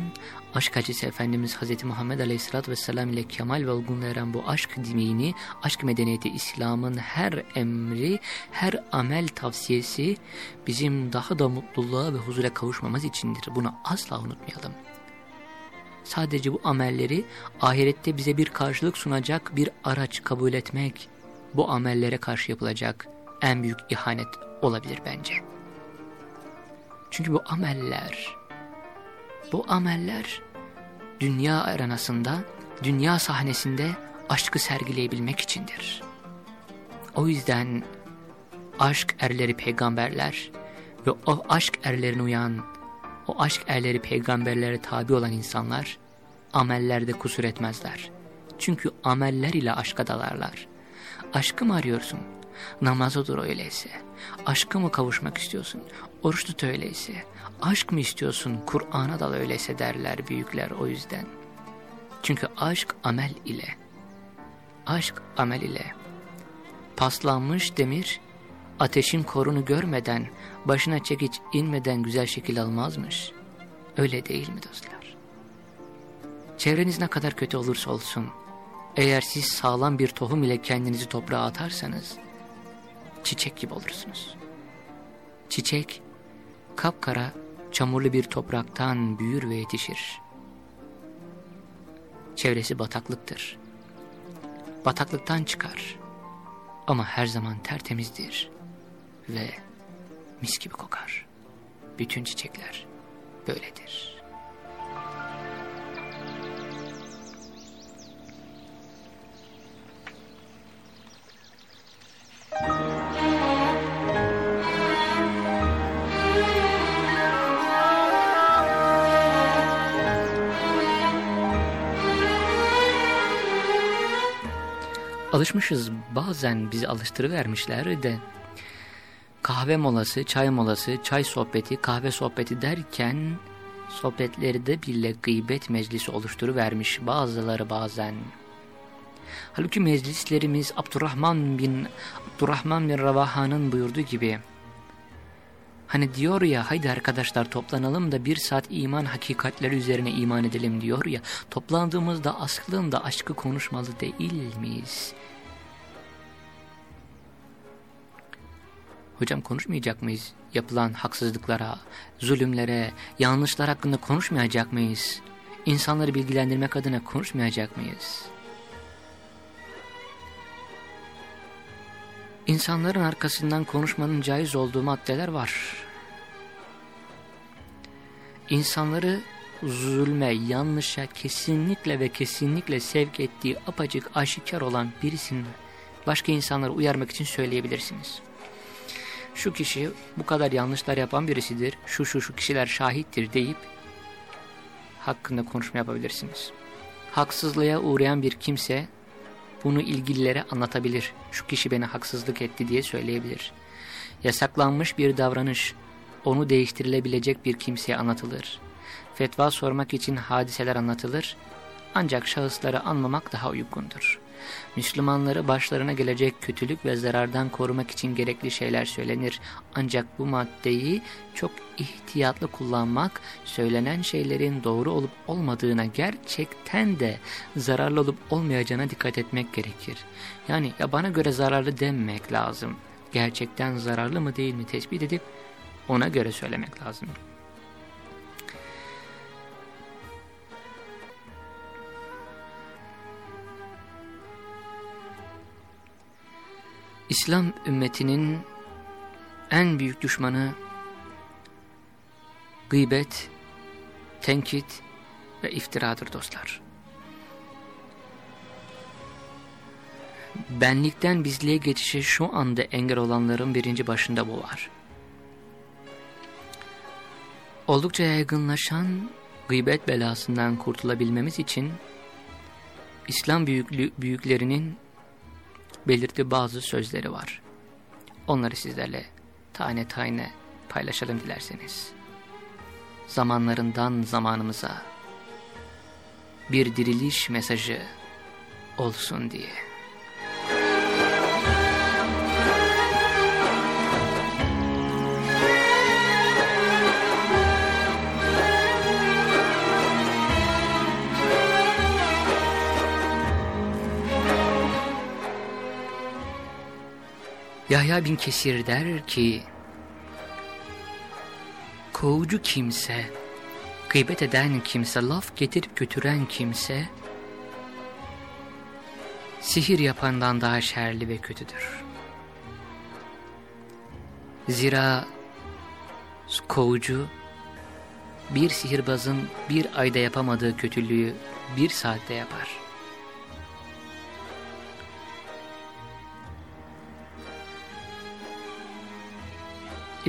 aşk acısı Efendimiz Hz. Muhammed Aleyhisselatü Vesselam ile kemal ve olgunluğa eren bu aşk dinini, aşk medeniyeti İslam'ın her emri, her amel tavsiyesi bizim daha da mutluluğa ve huzura kavuşmamız içindir. Bunu asla unutmayalım. Sadece bu amelleri ahirette bize bir karşılık sunacak bir araç kabul etmek, bu amellere karşı yapılacak en büyük ihanet olabilir bence. Çünkü bu ameller, bu ameller dünya arenasında, dünya sahnesinde aşkı sergileyebilmek içindir. O yüzden aşk erleri peygamberler ve o aşk erlerine uyan, o aşk erleri peygamberlere tabi olan insanlar amellerde kusur etmezler. Çünkü ameller ile aşka dalarlar. Aşkı mı arıyorsun? Namaza dur öyleyse. Aşka mı kavuşmak istiyorsun? Oruç tut öyleyse. Aşk mı istiyorsun? Kur'an'a dal öyleyse derler büyükler o yüzden. Çünkü aşk amel ile. Aşk amel ile. Paslanmış demir, ateşin korunu görmeden, başına çekiç inmeden güzel şekil almazmış. Öyle değil mi dostlar? Çevreniz ne kadar kötü olursa olsun, eğer siz sağlam bir tohum ile kendinizi toprağa atarsanız, çiçek gibi olursunuz. Çiçek, kapkara, çamurlu bir topraktan büyür ve yetişir. Çevresi bataklıktır. Bataklıktan çıkar. Ama her zaman tertemizdir. Ve mis gibi kokar. Bütün çiçekler böyledir. Alışmışız bazen bizi alıştırıvermişler de kahve molası, çay molası, çay sohbeti, kahve sohbeti derken sohbetleri de bile gıybet meclisi oluşturuvermiş bazıları bazen. Halbuki meclislerimiz Abdurrahman bin Abdurrahman bin Ravaha'nın buyurduğu gibi Hani diyor ya haydi arkadaşlar toplanalım da bir saat iman hakikatleri üzerine iman edelim diyor ya. Toplandığımızda aslında aşkı konuşmalı değil miyiz? Hocam konuşmayacak mıyız? Yapılan haksızlıklara, zulümlere, yanlışlar hakkında konuşmayacak mıyız? İnsanları bilgilendirmek adına konuşmayacak mıyız? İnsanların arkasından konuşmanın caiz olduğu maddeler var. İnsanları zulme, yanlışa kesinlikle ve kesinlikle sevk ettiği apacık aşikar olan birisini başka insanları uyarmak için söyleyebilirsiniz. Şu kişi bu kadar yanlışlar yapan birisidir, şu şu şu kişiler şahittir deyip hakkında konuşma yapabilirsiniz. Haksızlığa uğrayan bir kimse bunu ilgililere anlatabilir. Şu kişi beni haksızlık etti diye söyleyebilir. Yasaklanmış bir davranış onu değiştirilebilecek bir kimseye anlatılır. Fetva sormak için hadiseler anlatılır. Ancak şahısları anmamak daha uygundur. Müslümanları başlarına gelecek kötülük ve zarardan korumak için gerekli şeyler söylenir. Ancak bu maddeyi çok ihtiyatlı kullanmak, söylenen şeylerin doğru olup olmadığına gerçekten de zararlı olup olmayacağına dikkat etmek gerekir. Yani ya bana göre zararlı demek lazım. Gerçekten zararlı mı değil mi tespit edip ona göre söylemek lazım. İslam ümmetinin en büyük düşmanı gıybet, tenkit ve iftiradır dostlar. Benlikten bizliğe geçişe şu anda engel olanların birinci başında bu var. Oldukça yaygınlaşan gıybet belasından kurtulabilmemiz için İslam büyüklü, büyüklerinin belirttiği bazı sözleri var. Onları sizlerle tane tane paylaşalım dilerseniz. Zamanlarından zamanımıza bir diriliş mesajı olsun diye. Yahya bin Kesir der ki, Kovucu kimse, gıybet eden kimse, laf getirip götüren kimse, sihir yapandan daha şerli ve kötüdür. Zira kovucu, bir sihirbazın bir ayda yapamadığı kötülüğü bir saatte yapar.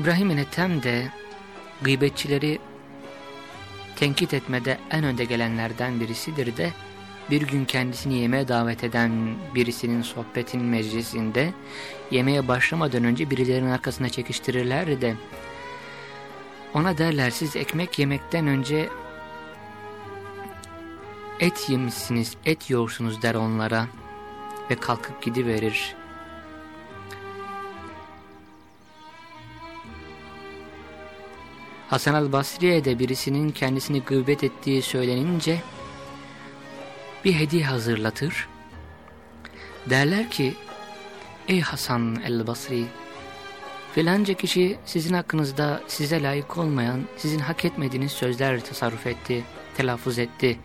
İbrahim Ethem de gıybetçileri tenkit etmede en önde gelenlerden birisidir de bir gün kendisini yemeğe davet eden birisinin sohbetin meclisinde yemeğe başlamadan önce birilerinin arkasına çekiştirirler de ona derler siz ekmek yemekten önce et yemişsiniz, et yiyorsunuz der onlara ve kalkıp gidiverir. Hasan el-Basri'ye de birisinin kendisini gıybet ettiği söylenince bir hediye hazırlatır. Derler ki, ey Hasan el-Basri, filanca kişi sizin hakkınızda size layık olmayan, sizin hak etmediğiniz sözler tasarruf etti, telaffuz etti.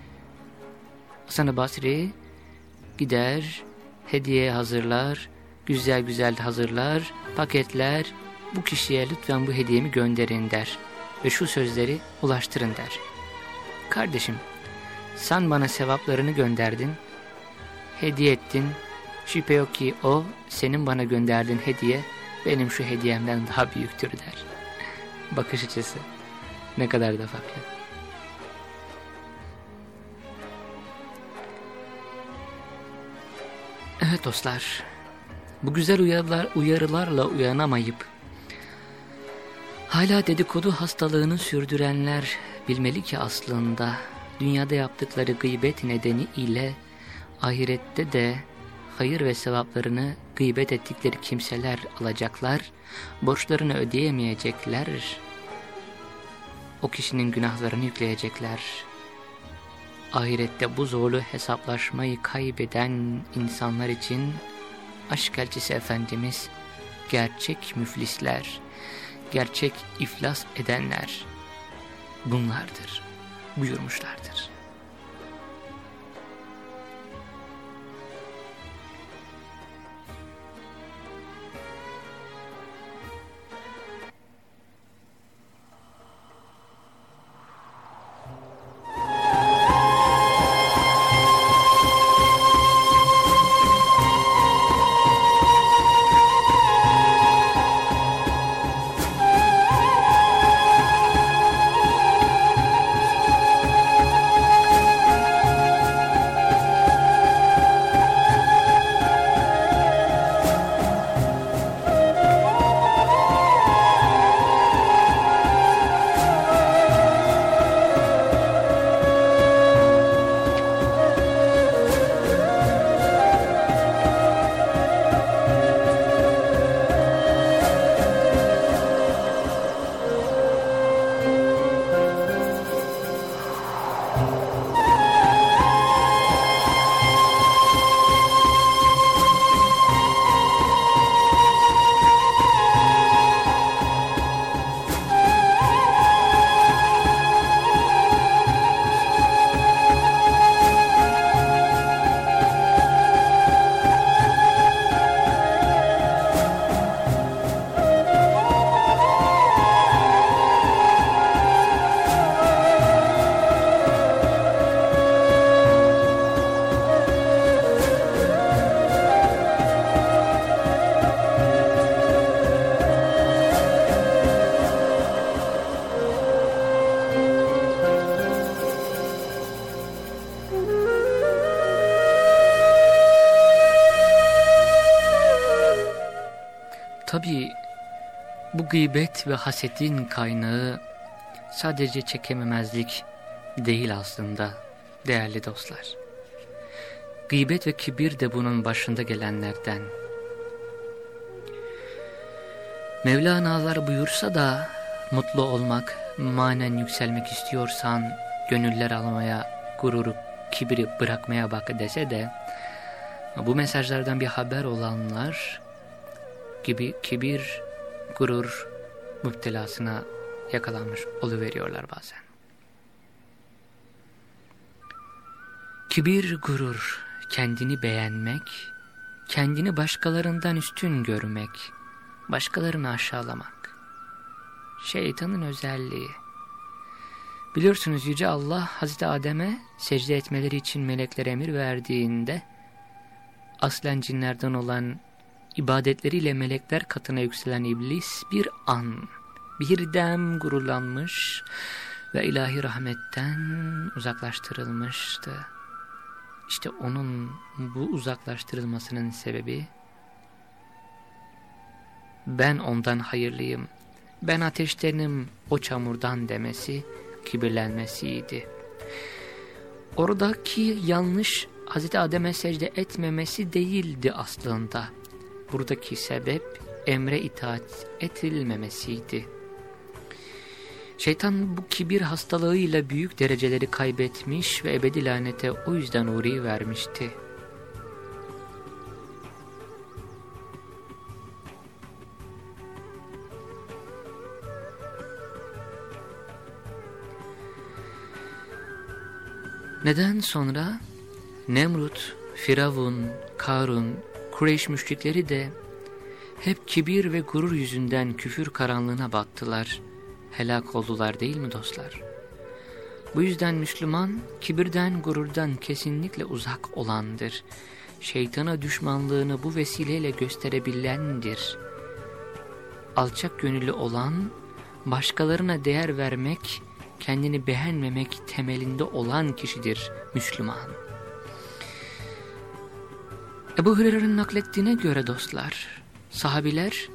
Hasan el-Basri gider, hediye hazırlar, güzel güzel hazırlar, paketler, bu kişiye lütfen bu hediyemi gönderin der ve şu sözleri ulaştırın der. Kardeşim, sen bana sevaplarını gönderdin, hediye ettin, şüphe yok ki o senin bana gönderdiğin hediye benim şu hediyemden daha büyüktür der. Bakış açısı ne kadar da farklı. Evet dostlar, bu güzel uyarılar, uyarılarla uyanamayıp Hala dedikodu hastalığını sürdürenler bilmeli ki aslında dünyada yaptıkları gıybet nedeni ile ahirette de hayır ve sevaplarını gıybet ettikleri kimseler alacaklar, borçlarını ödeyemeyecekler, o kişinin günahlarını yükleyecekler. Ahirette bu zorlu hesaplaşmayı kaybeden insanlar için aşk elçisi Efendimiz gerçek müflisler, gerçek iflas edenler bunlardır buyurmuşlardır. Bu gıybet ve hasetin kaynağı sadece çekememezlik değil aslında değerli dostlar. Gıybet ve kibir de bunun başında gelenlerden. Mevlana'lar buyursa da mutlu olmak, manen yükselmek istiyorsan gönüller almaya, gururu, kibri bırakmaya bak dese de bu mesajlardan bir haber olanlar gibi kibir, gurur müptelasına yakalanmış oluveriyorlar bazen. Kibir, gurur, kendini beğenmek, kendini başkalarından üstün görmek, başkalarını aşağılamak. Şeytanın özelliği. Biliyorsunuz Yüce Allah Hazreti Adem'e secde etmeleri için meleklere emir verdiğinde aslen cinlerden olan ibadetleriyle melekler katına yükselen iblis bir an birden gururlanmış ve ilahi rahmetten uzaklaştırılmıştı. İşte onun bu uzaklaştırılmasının sebebi ben ondan hayırlıyım, ben ateştenim o çamurdan demesi, kibirlenmesiydi. Oradaki yanlış Hz. Adem'e secde etmemesi değildi aslında. Buradaki sebep emre itaat edilmemesiydi. Şeytan bu kibir hastalığıyla büyük dereceleri kaybetmiş ve ebedi lanete o yüzden uğrayı vermişti. Neden sonra Nemrut, Firavun, Karun, Kureyş müşrikleri de hep kibir ve gurur yüzünden küfür karanlığına battılar, helak oldular değil mi dostlar? Bu yüzden Müslüman kibirden gururdan kesinlikle uzak olandır. Şeytana düşmanlığını bu vesileyle gösterebilendir. Alçak gönüllü olan, başkalarına değer vermek, kendini beğenmemek temelinde olan kişidir Müslüman. Ebu Hureyre'nin naklettiğine göre dostlar, sahabiler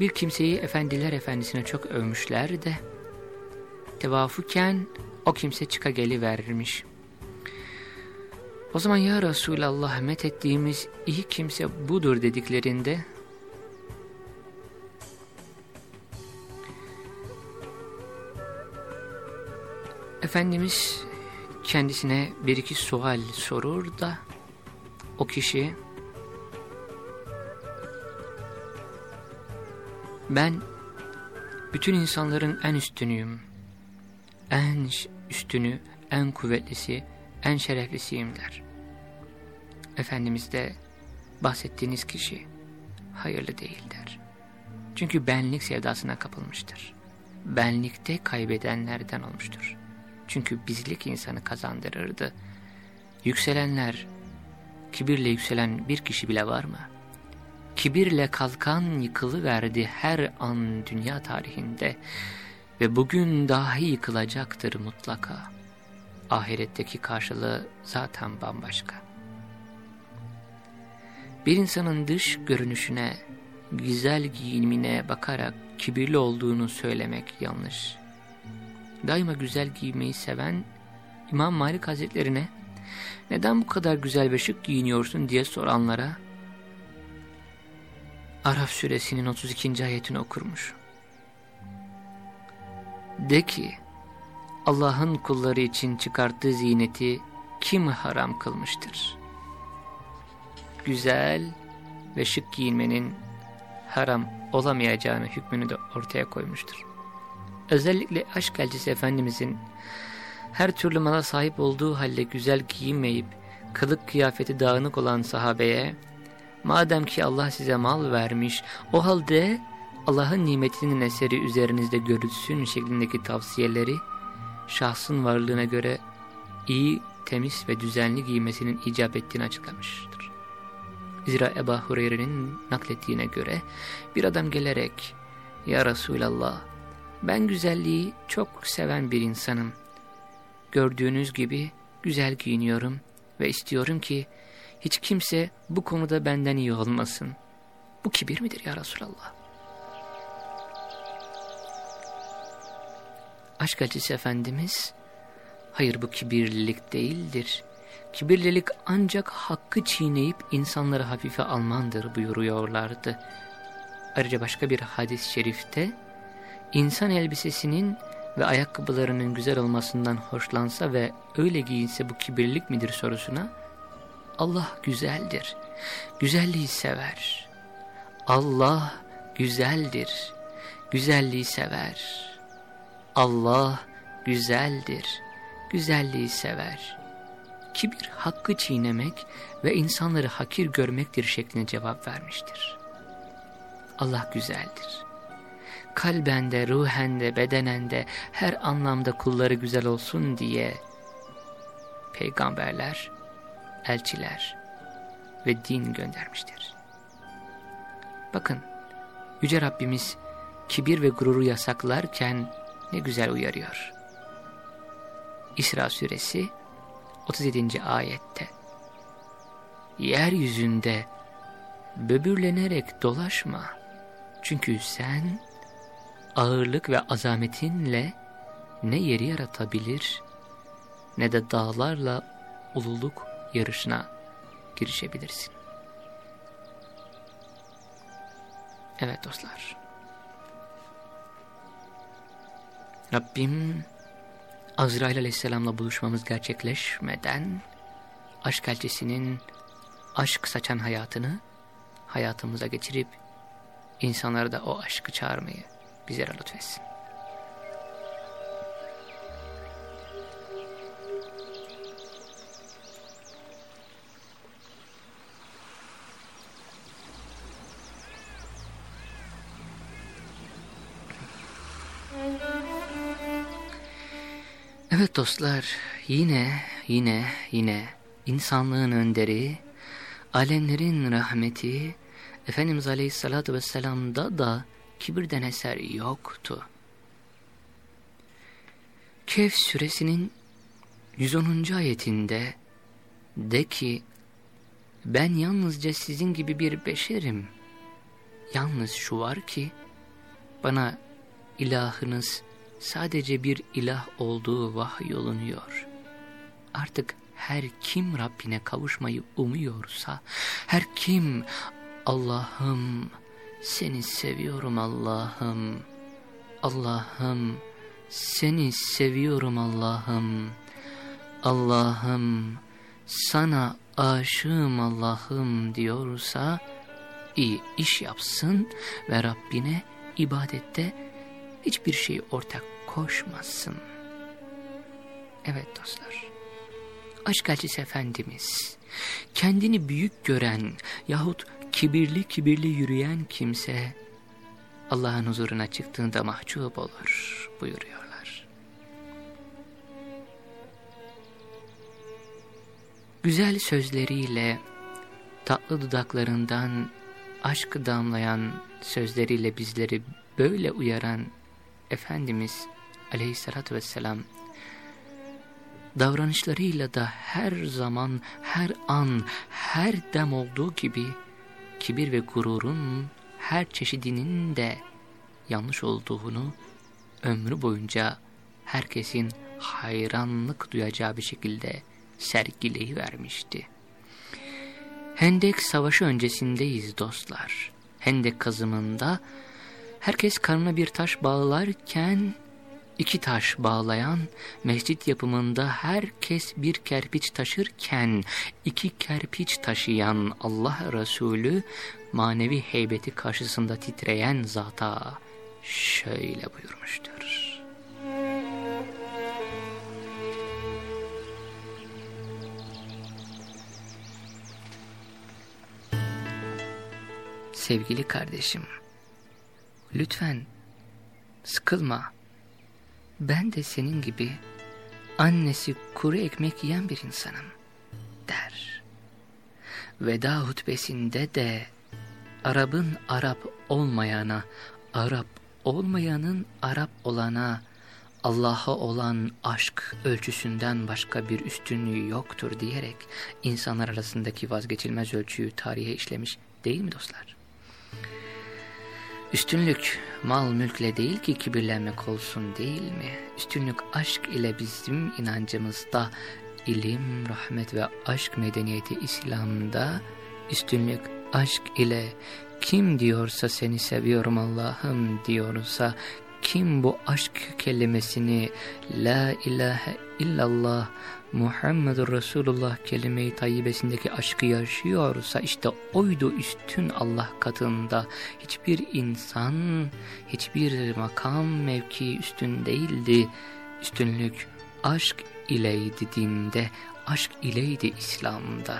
bir kimseyi efendiler efendisine çok övmüşler de tevafuken o kimse çıka gelivermiş. O zaman ya Resulallah met ettiğimiz iyi kimse budur dediklerinde Efendimiz kendisine bir iki sual sorur da o kişi ben bütün insanların en üstünüyüm. En üstünü, en kuvvetlisi, en şereflisiyim der. Efendimiz de bahsettiğiniz kişi hayırlı değil der. Çünkü benlik sevdasına kapılmıştır. Benlikte kaybedenlerden olmuştur. Çünkü bizlik insanı kazandırırdı. Yükselenler, kibirle yükselen bir kişi bile var mı? Kibirle kalkan yıkılıverdi her an dünya tarihinde ve bugün dahi yıkılacaktır mutlaka. Ahiretteki karşılığı zaten bambaşka. Bir insanın dış görünüşüne, güzel giyinimine bakarak kibirli olduğunu söylemek yanlış. Daima güzel giymeyi seven İmam Malik Hazretlerine neden bu kadar güzel ve şık giyiniyorsun diye soranlara Araf suresinin 32. ayetini okurmuş. De ki Allah'ın kulları için çıkarttığı ziyneti kim haram kılmıştır? Güzel ve şık giyinmenin haram olamayacağını hükmünü de ortaya koymuştur. Özellikle aşk elçisi Efendimizin her türlü mala sahip olduğu halde güzel giyinmeyip kılık kıyafeti dağınık olan sahabeye madem ki Allah size mal vermiş o halde Allah'ın nimetinin eseri üzerinizde görülsün şeklindeki tavsiyeleri şahsın varlığına göre iyi, temiz ve düzenli giymesinin icap ettiğini açıklamıştır. Zira Ebu Hureyre'nin naklettiğine göre bir adam gelerek ''Ya Resulallah ben güzelliği çok seven bir insanım. Gördüğünüz gibi güzel giyiniyorum ve istiyorum ki hiç kimse bu konuda benden iyi olmasın. Bu kibir midir ya Resulallah? Aşk elçisi Efendimiz, hayır bu kibirlilik değildir. Kibirlilik ancak hakkı çiğneyip insanları hafife almandır buyuruyorlardı. Ayrıca başka bir hadis-i şerifte, insan elbisesinin ve ayakkabılarının güzel olmasından hoşlansa ve öyle giyinse bu kibirlik midir sorusuna, Allah güzeldir, güzelliği sever. Allah güzeldir, güzelliği sever. Allah güzeldir, güzelliği sever. Kibir hakkı çiğnemek ve insanları hakir görmektir şeklinde cevap vermiştir. Allah güzeldir. Kalbende, ruhende, bedenende her anlamda kulları güzel olsun diye peygamberler, elçiler ve din göndermiştir. Bakın, Yüce Rabbimiz kibir ve gururu yasaklarken ne güzel uyarıyor. İsra suresi 37. ayette Yeryüzünde böbürlenerek dolaşma. Çünkü sen ağırlık ve azametinle ne yeri yaratabilir ne de dağlarla ululuk yarışına girişebilirsin. Evet dostlar. Rabbim Azrail aleyhisselamla buluşmamız gerçekleşmeden aşk elçisinin aşk saçan hayatını hayatımıza geçirip insanlara da o aşkı çağırmayı bizlere lütfetsin. Evet dostlar, yine, yine, yine insanlığın önderi, alemlerin rahmeti, Efendimiz Aleyhisselatü Vesselam'da da kibirden eser yoktu. Kehf suresinin 110. ayetinde de ki, ben yalnızca sizin gibi bir beşerim. Yalnız şu var ki, bana ilahınız sadece bir ilah olduğu vahyolunuyor. Artık her kim Rabbine kavuşmayı umuyorsa, her kim Allah'ım seni seviyorum Allah'ım, Allah'ım seni seviyorum Allah'ım, Allah'ım sana aşığım Allah'ım diyorsa, iyi iş yapsın ve Rabbine ibadette hiçbir şey ortak koşmasın. Evet dostlar, aşk elçisi Efendimiz, kendini büyük gören yahut kibirli kibirli yürüyen kimse, Allah'ın huzuruna çıktığında mahcup olur buyuruyorlar. Güzel sözleriyle, tatlı dudaklarından aşk damlayan sözleriyle bizleri böyle uyaran Efendimiz aleyhissalatü vesselam davranışlarıyla da her zaman, her an, her dem olduğu gibi kibir ve gururun her çeşidinin de yanlış olduğunu ömrü boyunca herkesin hayranlık duyacağı bir şekilde sergileyivermişti. Hendek savaşı öncesindeyiz dostlar. Hendek kazımında herkes karnına bir taş bağlarken iki taş bağlayan, mescit yapımında herkes bir kerpiç taşırken iki kerpiç taşıyan Allah Resulü manevi heybeti karşısında titreyen zata şöyle buyurmuştur. Sevgili kardeşim, Lütfen sıkılma. Ben de senin gibi annesi kuru ekmek yiyen bir insanım der. Veda hutbesinde de Arap'ın Arap olmayana, Arap olmayanın Arap olana, Allah'a olan aşk ölçüsünden başka bir üstünlüğü yoktur diyerek insanlar arasındaki vazgeçilmez ölçüyü tarihe işlemiş değil mi dostlar? Üstünlük mal mülkle değil ki kibirlenmek olsun değil mi? Üstünlük aşk ile bizim inancımızda ilim, rahmet ve aşk medeniyeti İslam'da üstünlük aşk ile kim diyorsa seni seviyorum Allah'ım diyorsa kim bu aşk kelimesini La ilahe illallah Muhammedur Resulullah kelime-i tayyibesindeki aşkı yaşıyorsa işte oydu üstün Allah katında. Hiçbir insan, hiçbir makam mevki üstün değildi. Üstünlük aşk ileydi dinde, aşk ileydi İslam'da.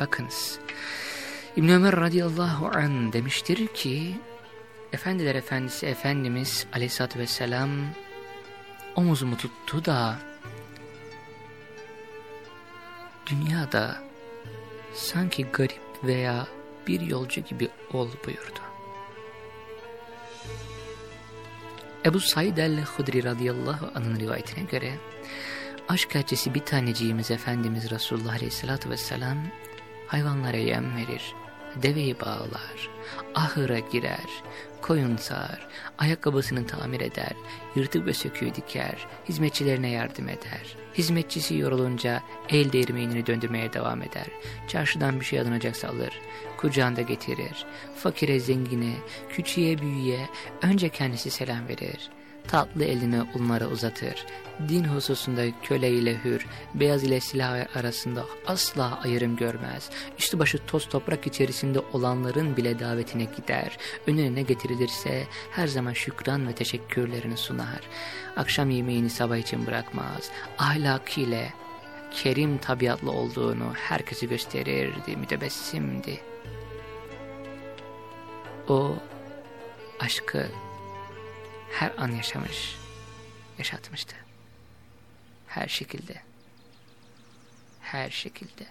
Bakınız, İbn Ömer radıyallahu an demiştir ki, Efendiler Efendisi Efendimiz aleyhissalatü vesselam omuzumu tuttu da dünyada sanki garip veya bir yolcu gibi ol buyurdu. Ebu Said el-Hudri radıyallahu anh'ın rivayetine göre aşk elçisi bir taneciğimiz Efendimiz Resulullah aleyhissalatü vesselam hayvanlara yem verir, deveyi bağlar, ahıra girer, koyun sağar, ayakkabısını tamir eder, yırtık ve söküğü diker, hizmetçilerine yardım eder. Hizmetçisi yorulunca el değirmenini döndürmeye devam eder. Çarşıdan bir şey alınacaksa alır, kucağında getirir. Fakire, zengine, küçüğe, büyüğe önce kendisi selam verir tatlı elini onlara uzatır. Din hususunda köle ile hür, beyaz ile silah arasında asla ayrım görmez. Üstü başı toz toprak içerisinde olanların bile davetine gider. Önüne ne getirilirse her zaman şükran ve teşekkürlerini sunar. Akşam yemeğini sabah için bırakmaz. Ahlakıyla kerim tabiatlı olduğunu herkese gösterirdi, mütebessimdi. O aşkı her an yaşamış, yaşatmıştı. Her şekilde. Her şekilde.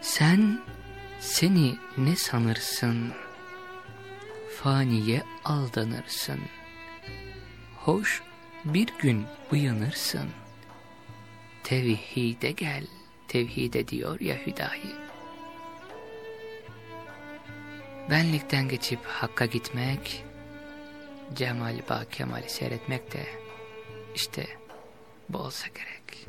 Sen seni ne sanırsın? Faniye aldanırsın. Hoş bir gün uyanırsın. Tevhide gel, tevhide diyor ya Hüdayi. Benlikten geçip Hakk'a gitmek, Cemal Ba Kemal'i seyretmek de işte bu olsa gerek.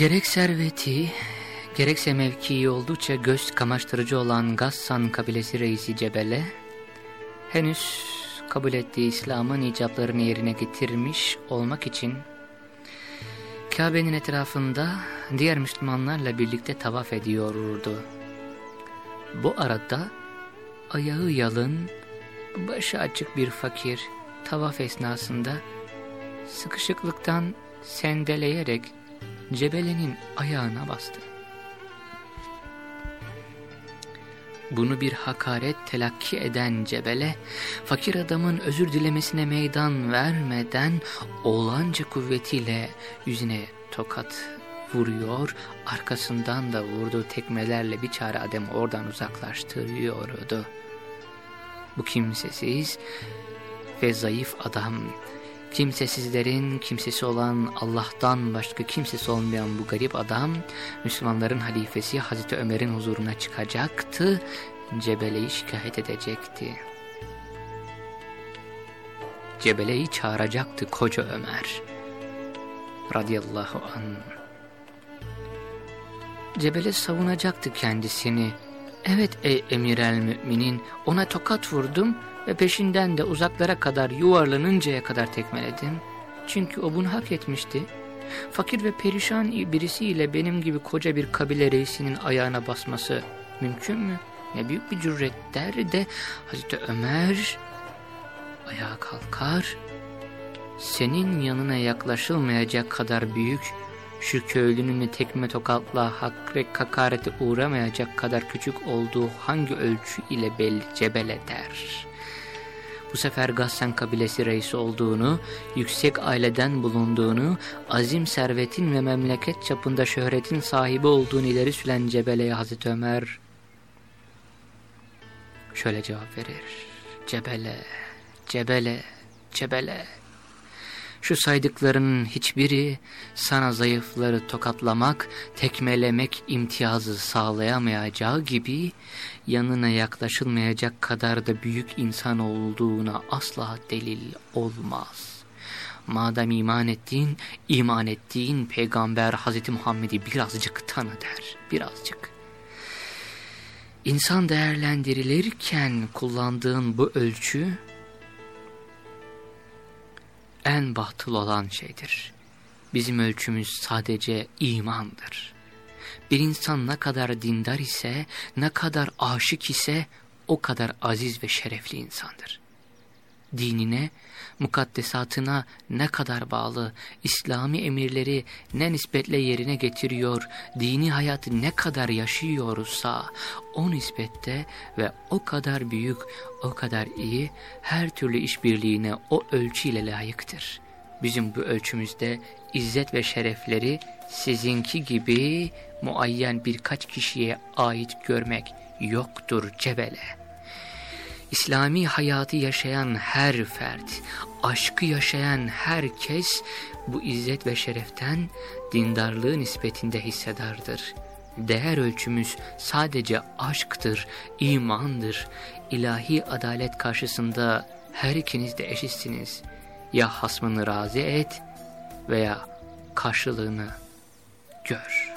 Gerek serveti, gerekse mevkii oldukça göz kamaştırıcı olan Gassan kabilesi reisi Cebele, henüz kabul ettiği İslam'ın icablarını yerine getirmiş olmak için, Kabe'nin etrafında diğer Müslümanlarla birlikte tavaf ediyordu. Bu arada ayağı yalın, başı açık bir fakir tavaf esnasında sıkışıklıktan sendeleyerek Cebele'nin ayağına bastı. Bunu bir hakaret telakki eden Cebele, fakir adamın özür dilemesine meydan vermeden oğlanca kuvvetiyle yüzüne tokat vuruyor, arkasından da vurduğu tekmelerle bir çare adamı oradan uzaklaştırıyordu. Bu kimsesiz ve zayıf adam Kimsesizlerin kimsesi olan Allah'tan başka kimsesi olmayan bu garip adam Müslümanların halifesi Hazreti Ömer'in huzuruna çıkacaktı, Cebele'yi şikayet edecekti. Cebele'yi çağıracaktı koca Ömer radıyallahu an. Cebele savunacaktı kendisini Evet ey emir el müminin ona tokat vurdum ve peşinden de uzaklara kadar yuvarlanıncaya kadar tekmeledim. Çünkü o bunu hak etmişti. Fakir ve perişan birisiyle benim gibi koca bir kabile reisinin ayağına basması mümkün mü? Ne büyük bir cüret der de Hazreti Ömer ayağa kalkar. Senin yanına yaklaşılmayacak kadar büyük şu köylünün tekme tokatla hakrek hakarete uğramayacak kadar küçük olduğu hangi ölçü ile belli cebele der. Bu sefer Gassan kabilesi reisi olduğunu, yüksek aileden bulunduğunu, azim servetin ve memleket çapında şöhretin sahibi olduğunu ileri süren Cebele'ye Hazreti Ömer şöyle cevap verir. Cebele, Cebele, Cebele. Şu saydıklarının hiçbiri sana zayıfları tokatlamak, tekmelemek imtiyazı sağlayamayacağı gibi yanına yaklaşılmayacak kadar da büyük insan olduğuna asla delil olmaz. Madem iman ettiğin, iman ettiğin peygamber Hazreti Muhammed'i birazcık tanı der, birazcık. İnsan değerlendirilirken kullandığın bu ölçü, en batıl olan şeydir. Bizim ölçümüz sadece imandır. Bir insan ne kadar dindar ise, ne kadar aşık ise o kadar aziz ve şerefli insandır. Dinine, mukaddesatına ne kadar bağlı, İslami emirleri ne nispetle yerine getiriyor, dini hayatı ne kadar yaşıyorsa o nispette ve o kadar büyük, o kadar iyi her türlü işbirliğine o ölçüyle layıktır. Bizim bu ölçümüzde izzet ve şerefleri sizinki gibi muayyen birkaç kişiye ait görmek yoktur cebele. İslami hayatı yaşayan her fert, aşkı yaşayan herkes bu izzet ve şereften dindarlığı nispetinde hissedardır. Değer ölçümüz sadece aşktır, imandır. İlahi adalet karşısında her ikiniz de eşitsiniz. Ya hasmını razı et veya karşılığını gör.''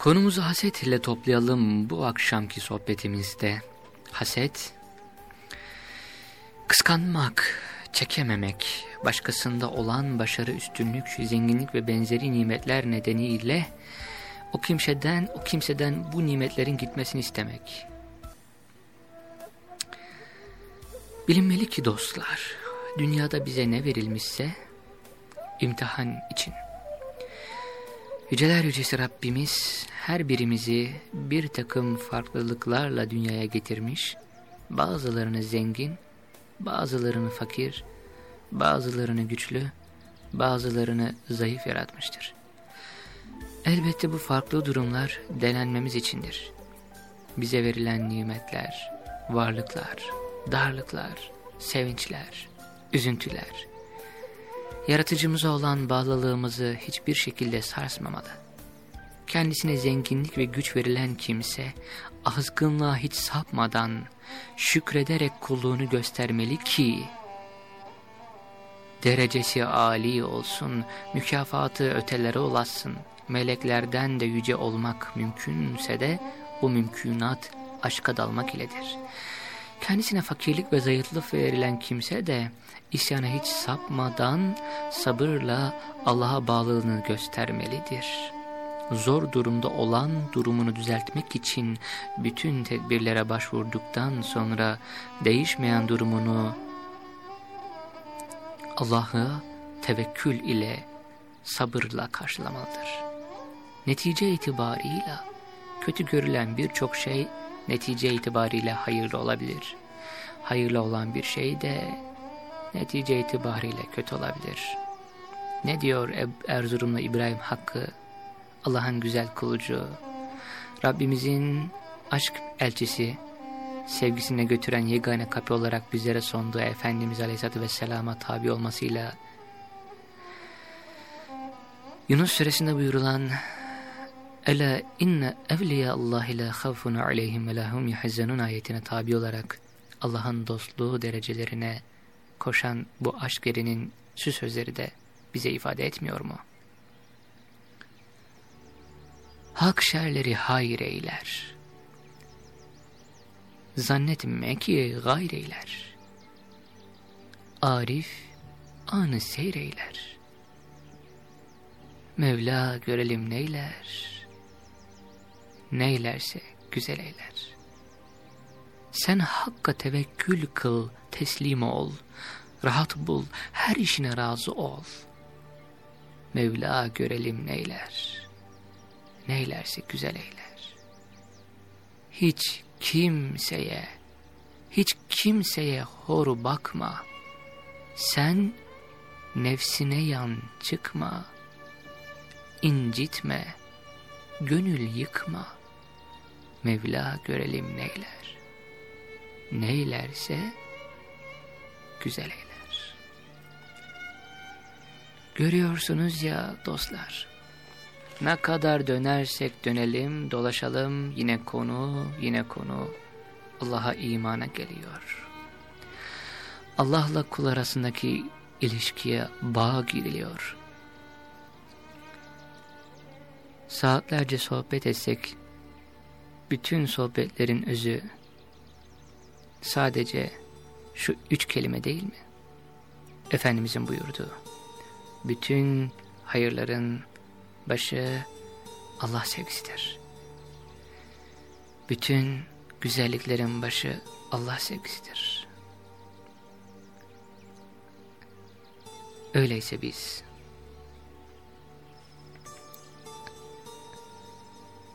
Konumuzu haset ile toplayalım bu akşamki sohbetimizde. Haset, kıskanmak, çekememek, başkasında olan başarı, üstünlük, zenginlik ve benzeri nimetler nedeniyle o kimseden, o kimseden bu nimetlerin gitmesini istemek. Bilinmeli ki dostlar, dünyada bize ne verilmişse imtihan için. Yüceler Yücesi Rabbimiz her birimizi bir takım farklılıklarla dünyaya getirmiş, bazılarını zengin, bazılarını fakir, bazılarını güçlü, bazılarını zayıf yaratmıştır. Elbette bu farklı durumlar denenmemiz içindir. Bize verilen nimetler, varlıklar, darlıklar, sevinçler, üzüntüler, yaratıcımıza olan bağlılığımızı hiçbir şekilde sarsmamalı kendisine zenginlik ve güç verilen kimse, azgınlığa hiç sapmadan, şükrederek kulluğunu göstermeli ki, derecesi âli olsun, mükafatı ötelere ulaşsın, meleklerden de yüce olmak mümkünse de, bu mümkünat aşka dalmak iledir. Kendisine fakirlik ve zayıflık verilen kimse de, isyana hiç sapmadan, sabırla Allah'a bağlılığını göstermelidir.'' zor durumda olan durumunu düzeltmek için bütün tedbirlere başvurduktan sonra değişmeyen durumunu Allah'a tevekkül ile sabırla karşılamalıdır. Netice itibarıyla kötü görülen birçok şey netice itibariyle hayırlı olabilir. Hayırlı olan bir şey de netice itibariyle kötü olabilir. Ne diyor Erzurumlu İbrahim Hakkı? Allah'ın güzel kulucu, Rabbimizin aşk elçisi sevgisine götüren yegane kapı olarak bizlere sunduğu Efendimiz Aleyhisselatü Vesselam'a tabi olmasıyla. Yunus suresinde buyurulan Ela inne evliya Allah la khawfun aleyhim ve lahum yahzanun ayetine tabi olarak Allah'ın dostluğu derecelerine koşan bu aşk erinin şu sözleri de bize ifade etmiyor mu? Hak şerleri hayır eyler. Zannetme ki gayr eyler. Arif anı seyreyler. Mevla görelim neyler. Neylerse güzel eyler. Sen hakka tevekkül kıl, teslim ol. Rahat bul, her işine razı ol. Mevla görelim neyler. Neylerse güzel eyler. Hiç kimseye, hiç kimseye hor bakma. Sen nefsine yan çıkma. incitme, gönül yıkma. Mevla görelim neyler. Neylerse güzel eyler. Görüyorsunuz ya dostlar. Ne kadar dönersek dönelim, dolaşalım yine konu, yine konu Allah'a imana geliyor. Allah'la kul arasındaki ilişkiye bağ giriliyor. Saatlerce sohbet etsek, bütün sohbetlerin özü sadece şu üç kelime değil mi? Efendimizin buyurduğu, bütün hayırların başı Allah sevgisidir. Bütün güzelliklerin başı Allah sevgisidir. Öyleyse biz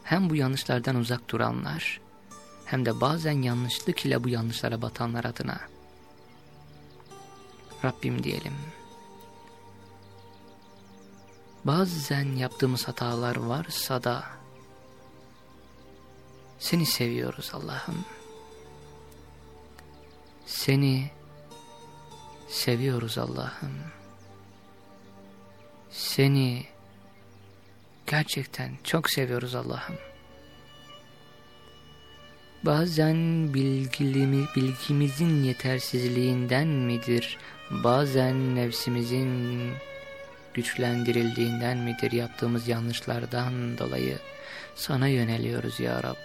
hem bu yanlışlardan uzak duranlar hem de bazen yanlışlık ile bu yanlışlara batanlar adına Rabbim diyelim. Bazen yaptığımız hatalar varsa da seni seviyoruz Allah'ım. Seni seviyoruz Allah'ım. Seni gerçekten çok seviyoruz Allah'ım. Bazen bilgilimi, bilgimizin yetersizliğinden midir? Bazen nefsimizin güçlendirildiğinden midir yaptığımız yanlışlardan dolayı sana yöneliyoruz ya Rab.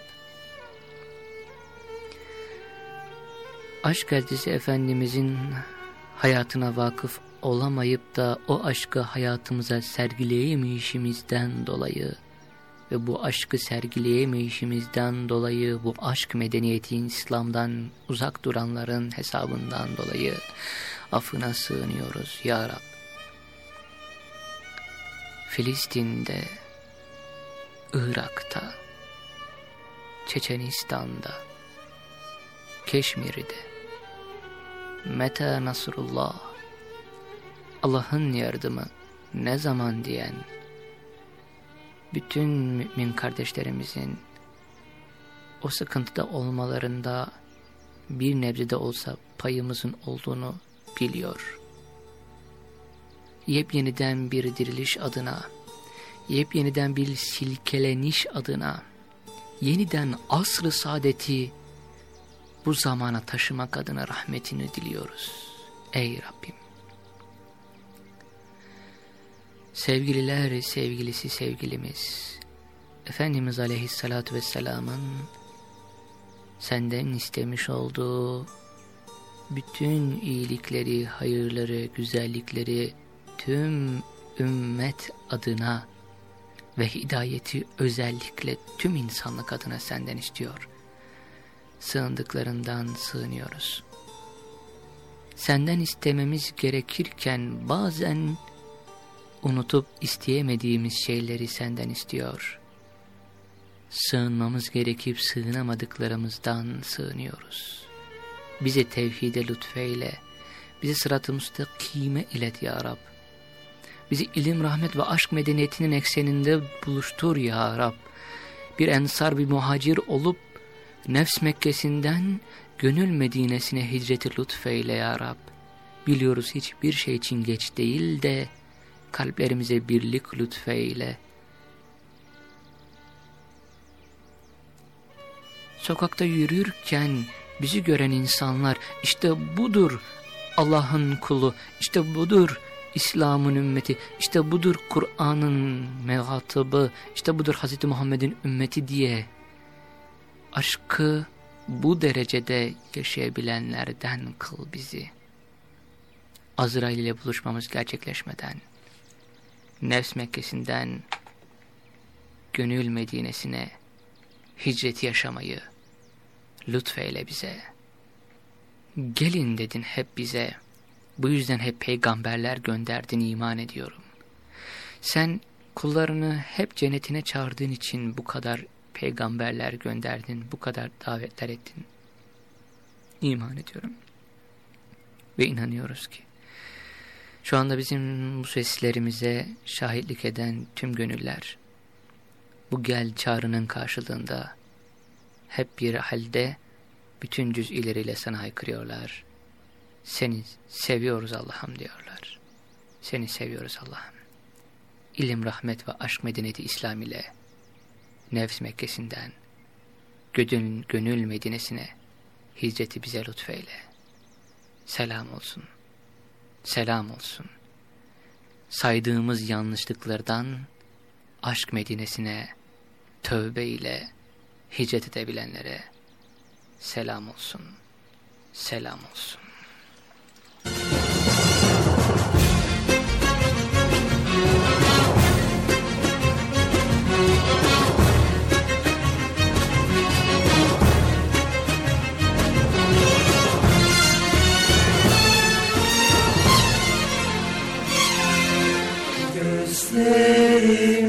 Aşk elçisi Efendimizin hayatına vakıf olamayıp da o aşkı hayatımıza sergileyemeyişimizden dolayı ve bu aşkı sergileyemeyişimizden dolayı bu aşk medeniyetin İslam'dan uzak duranların hesabından dolayı affına sığınıyoruz ya Rab. Filistin'de, Irak'ta, Çeçenistan'da, Keşmir'de, Meta Nasrullah, Allah'ın yardımı ne zaman diyen, bütün mümin kardeşlerimizin o sıkıntıda olmalarında bir nebze de olsa payımızın olduğunu biliyor. Yepyeniden bir diriliş adına, yepyeniden bir silkeleniş adına, yeniden asr-ı saadeti bu zamana taşımak adına rahmetini diliyoruz. Ey Rabbim! Sevgililer sevgilisi sevgilimiz, Efendimiz Aleyhisselatü Vesselam'ın senden istemiş olduğu bütün iyilikleri, hayırları, güzellikleri tüm ümmet adına ve hidayeti özellikle tüm insanlık adına senden istiyor. Sığındıklarından sığınıyoruz. Senden istememiz gerekirken bazen unutup isteyemediğimiz şeyleri senden istiyor. Sığınmamız gerekip sığınamadıklarımızdan sığınıyoruz. Bize tevhide lütfeyle, bizi sırat-ı müstakime ilet ya Rab. Bizi ilim, rahmet ve aşk medeniyetinin ekseninde buluştur ya Rab. Bir ensar, bir muhacir olup Nefs Mekkesi'nden gönül Medine'sine hicreti lütfeyle ya Rab. Biliyoruz hiçbir şey için geç değil de kalplerimize birlik lütfeyle. Sokakta yürürken bizi gören insanlar işte budur Allah'ın kulu, işte budur İslam'ın ümmeti, işte budur Kur'an'ın mehatabı, işte budur Hz. Muhammed'in ümmeti diye aşkı bu derecede yaşayabilenlerden kıl bizi. Azrail ile buluşmamız gerçekleşmeden, Nefs Mekkesi'nden Gönül Medine'sine hicreti yaşamayı lütfeyle bize. Gelin dedin hep bize, bu yüzden hep peygamberler gönderdin iman ediyorum. Sen kullarını hep cennetine çağırdığın için bu kadar peygamberler gönderdin, bu kadar davetler ettin. İman ediyorum. Ve inanıyoruz ki, şu anda bizim bu seslerimize şahitlik eden tüm gönüller, bu gel çağrının karşılığında hep bir halde bütün cüz ileriyle sana haykırıyorlar. Seni seviyoruz Allah'ım diyorlar. Seni seviyoruz Allah'ım. İlim, rahmet ve aşk medeniyeti İslam ile Nefs Mekkesi'nden gönül, gönül Medine'sine hicreti bize lütfeyle. Selam olsun. Selam olsun. Saydığımız yanlışlıklardan aşk Medine'sine tövbe ile hicret edebilenlere selam olsun. Selam olsun. Stay.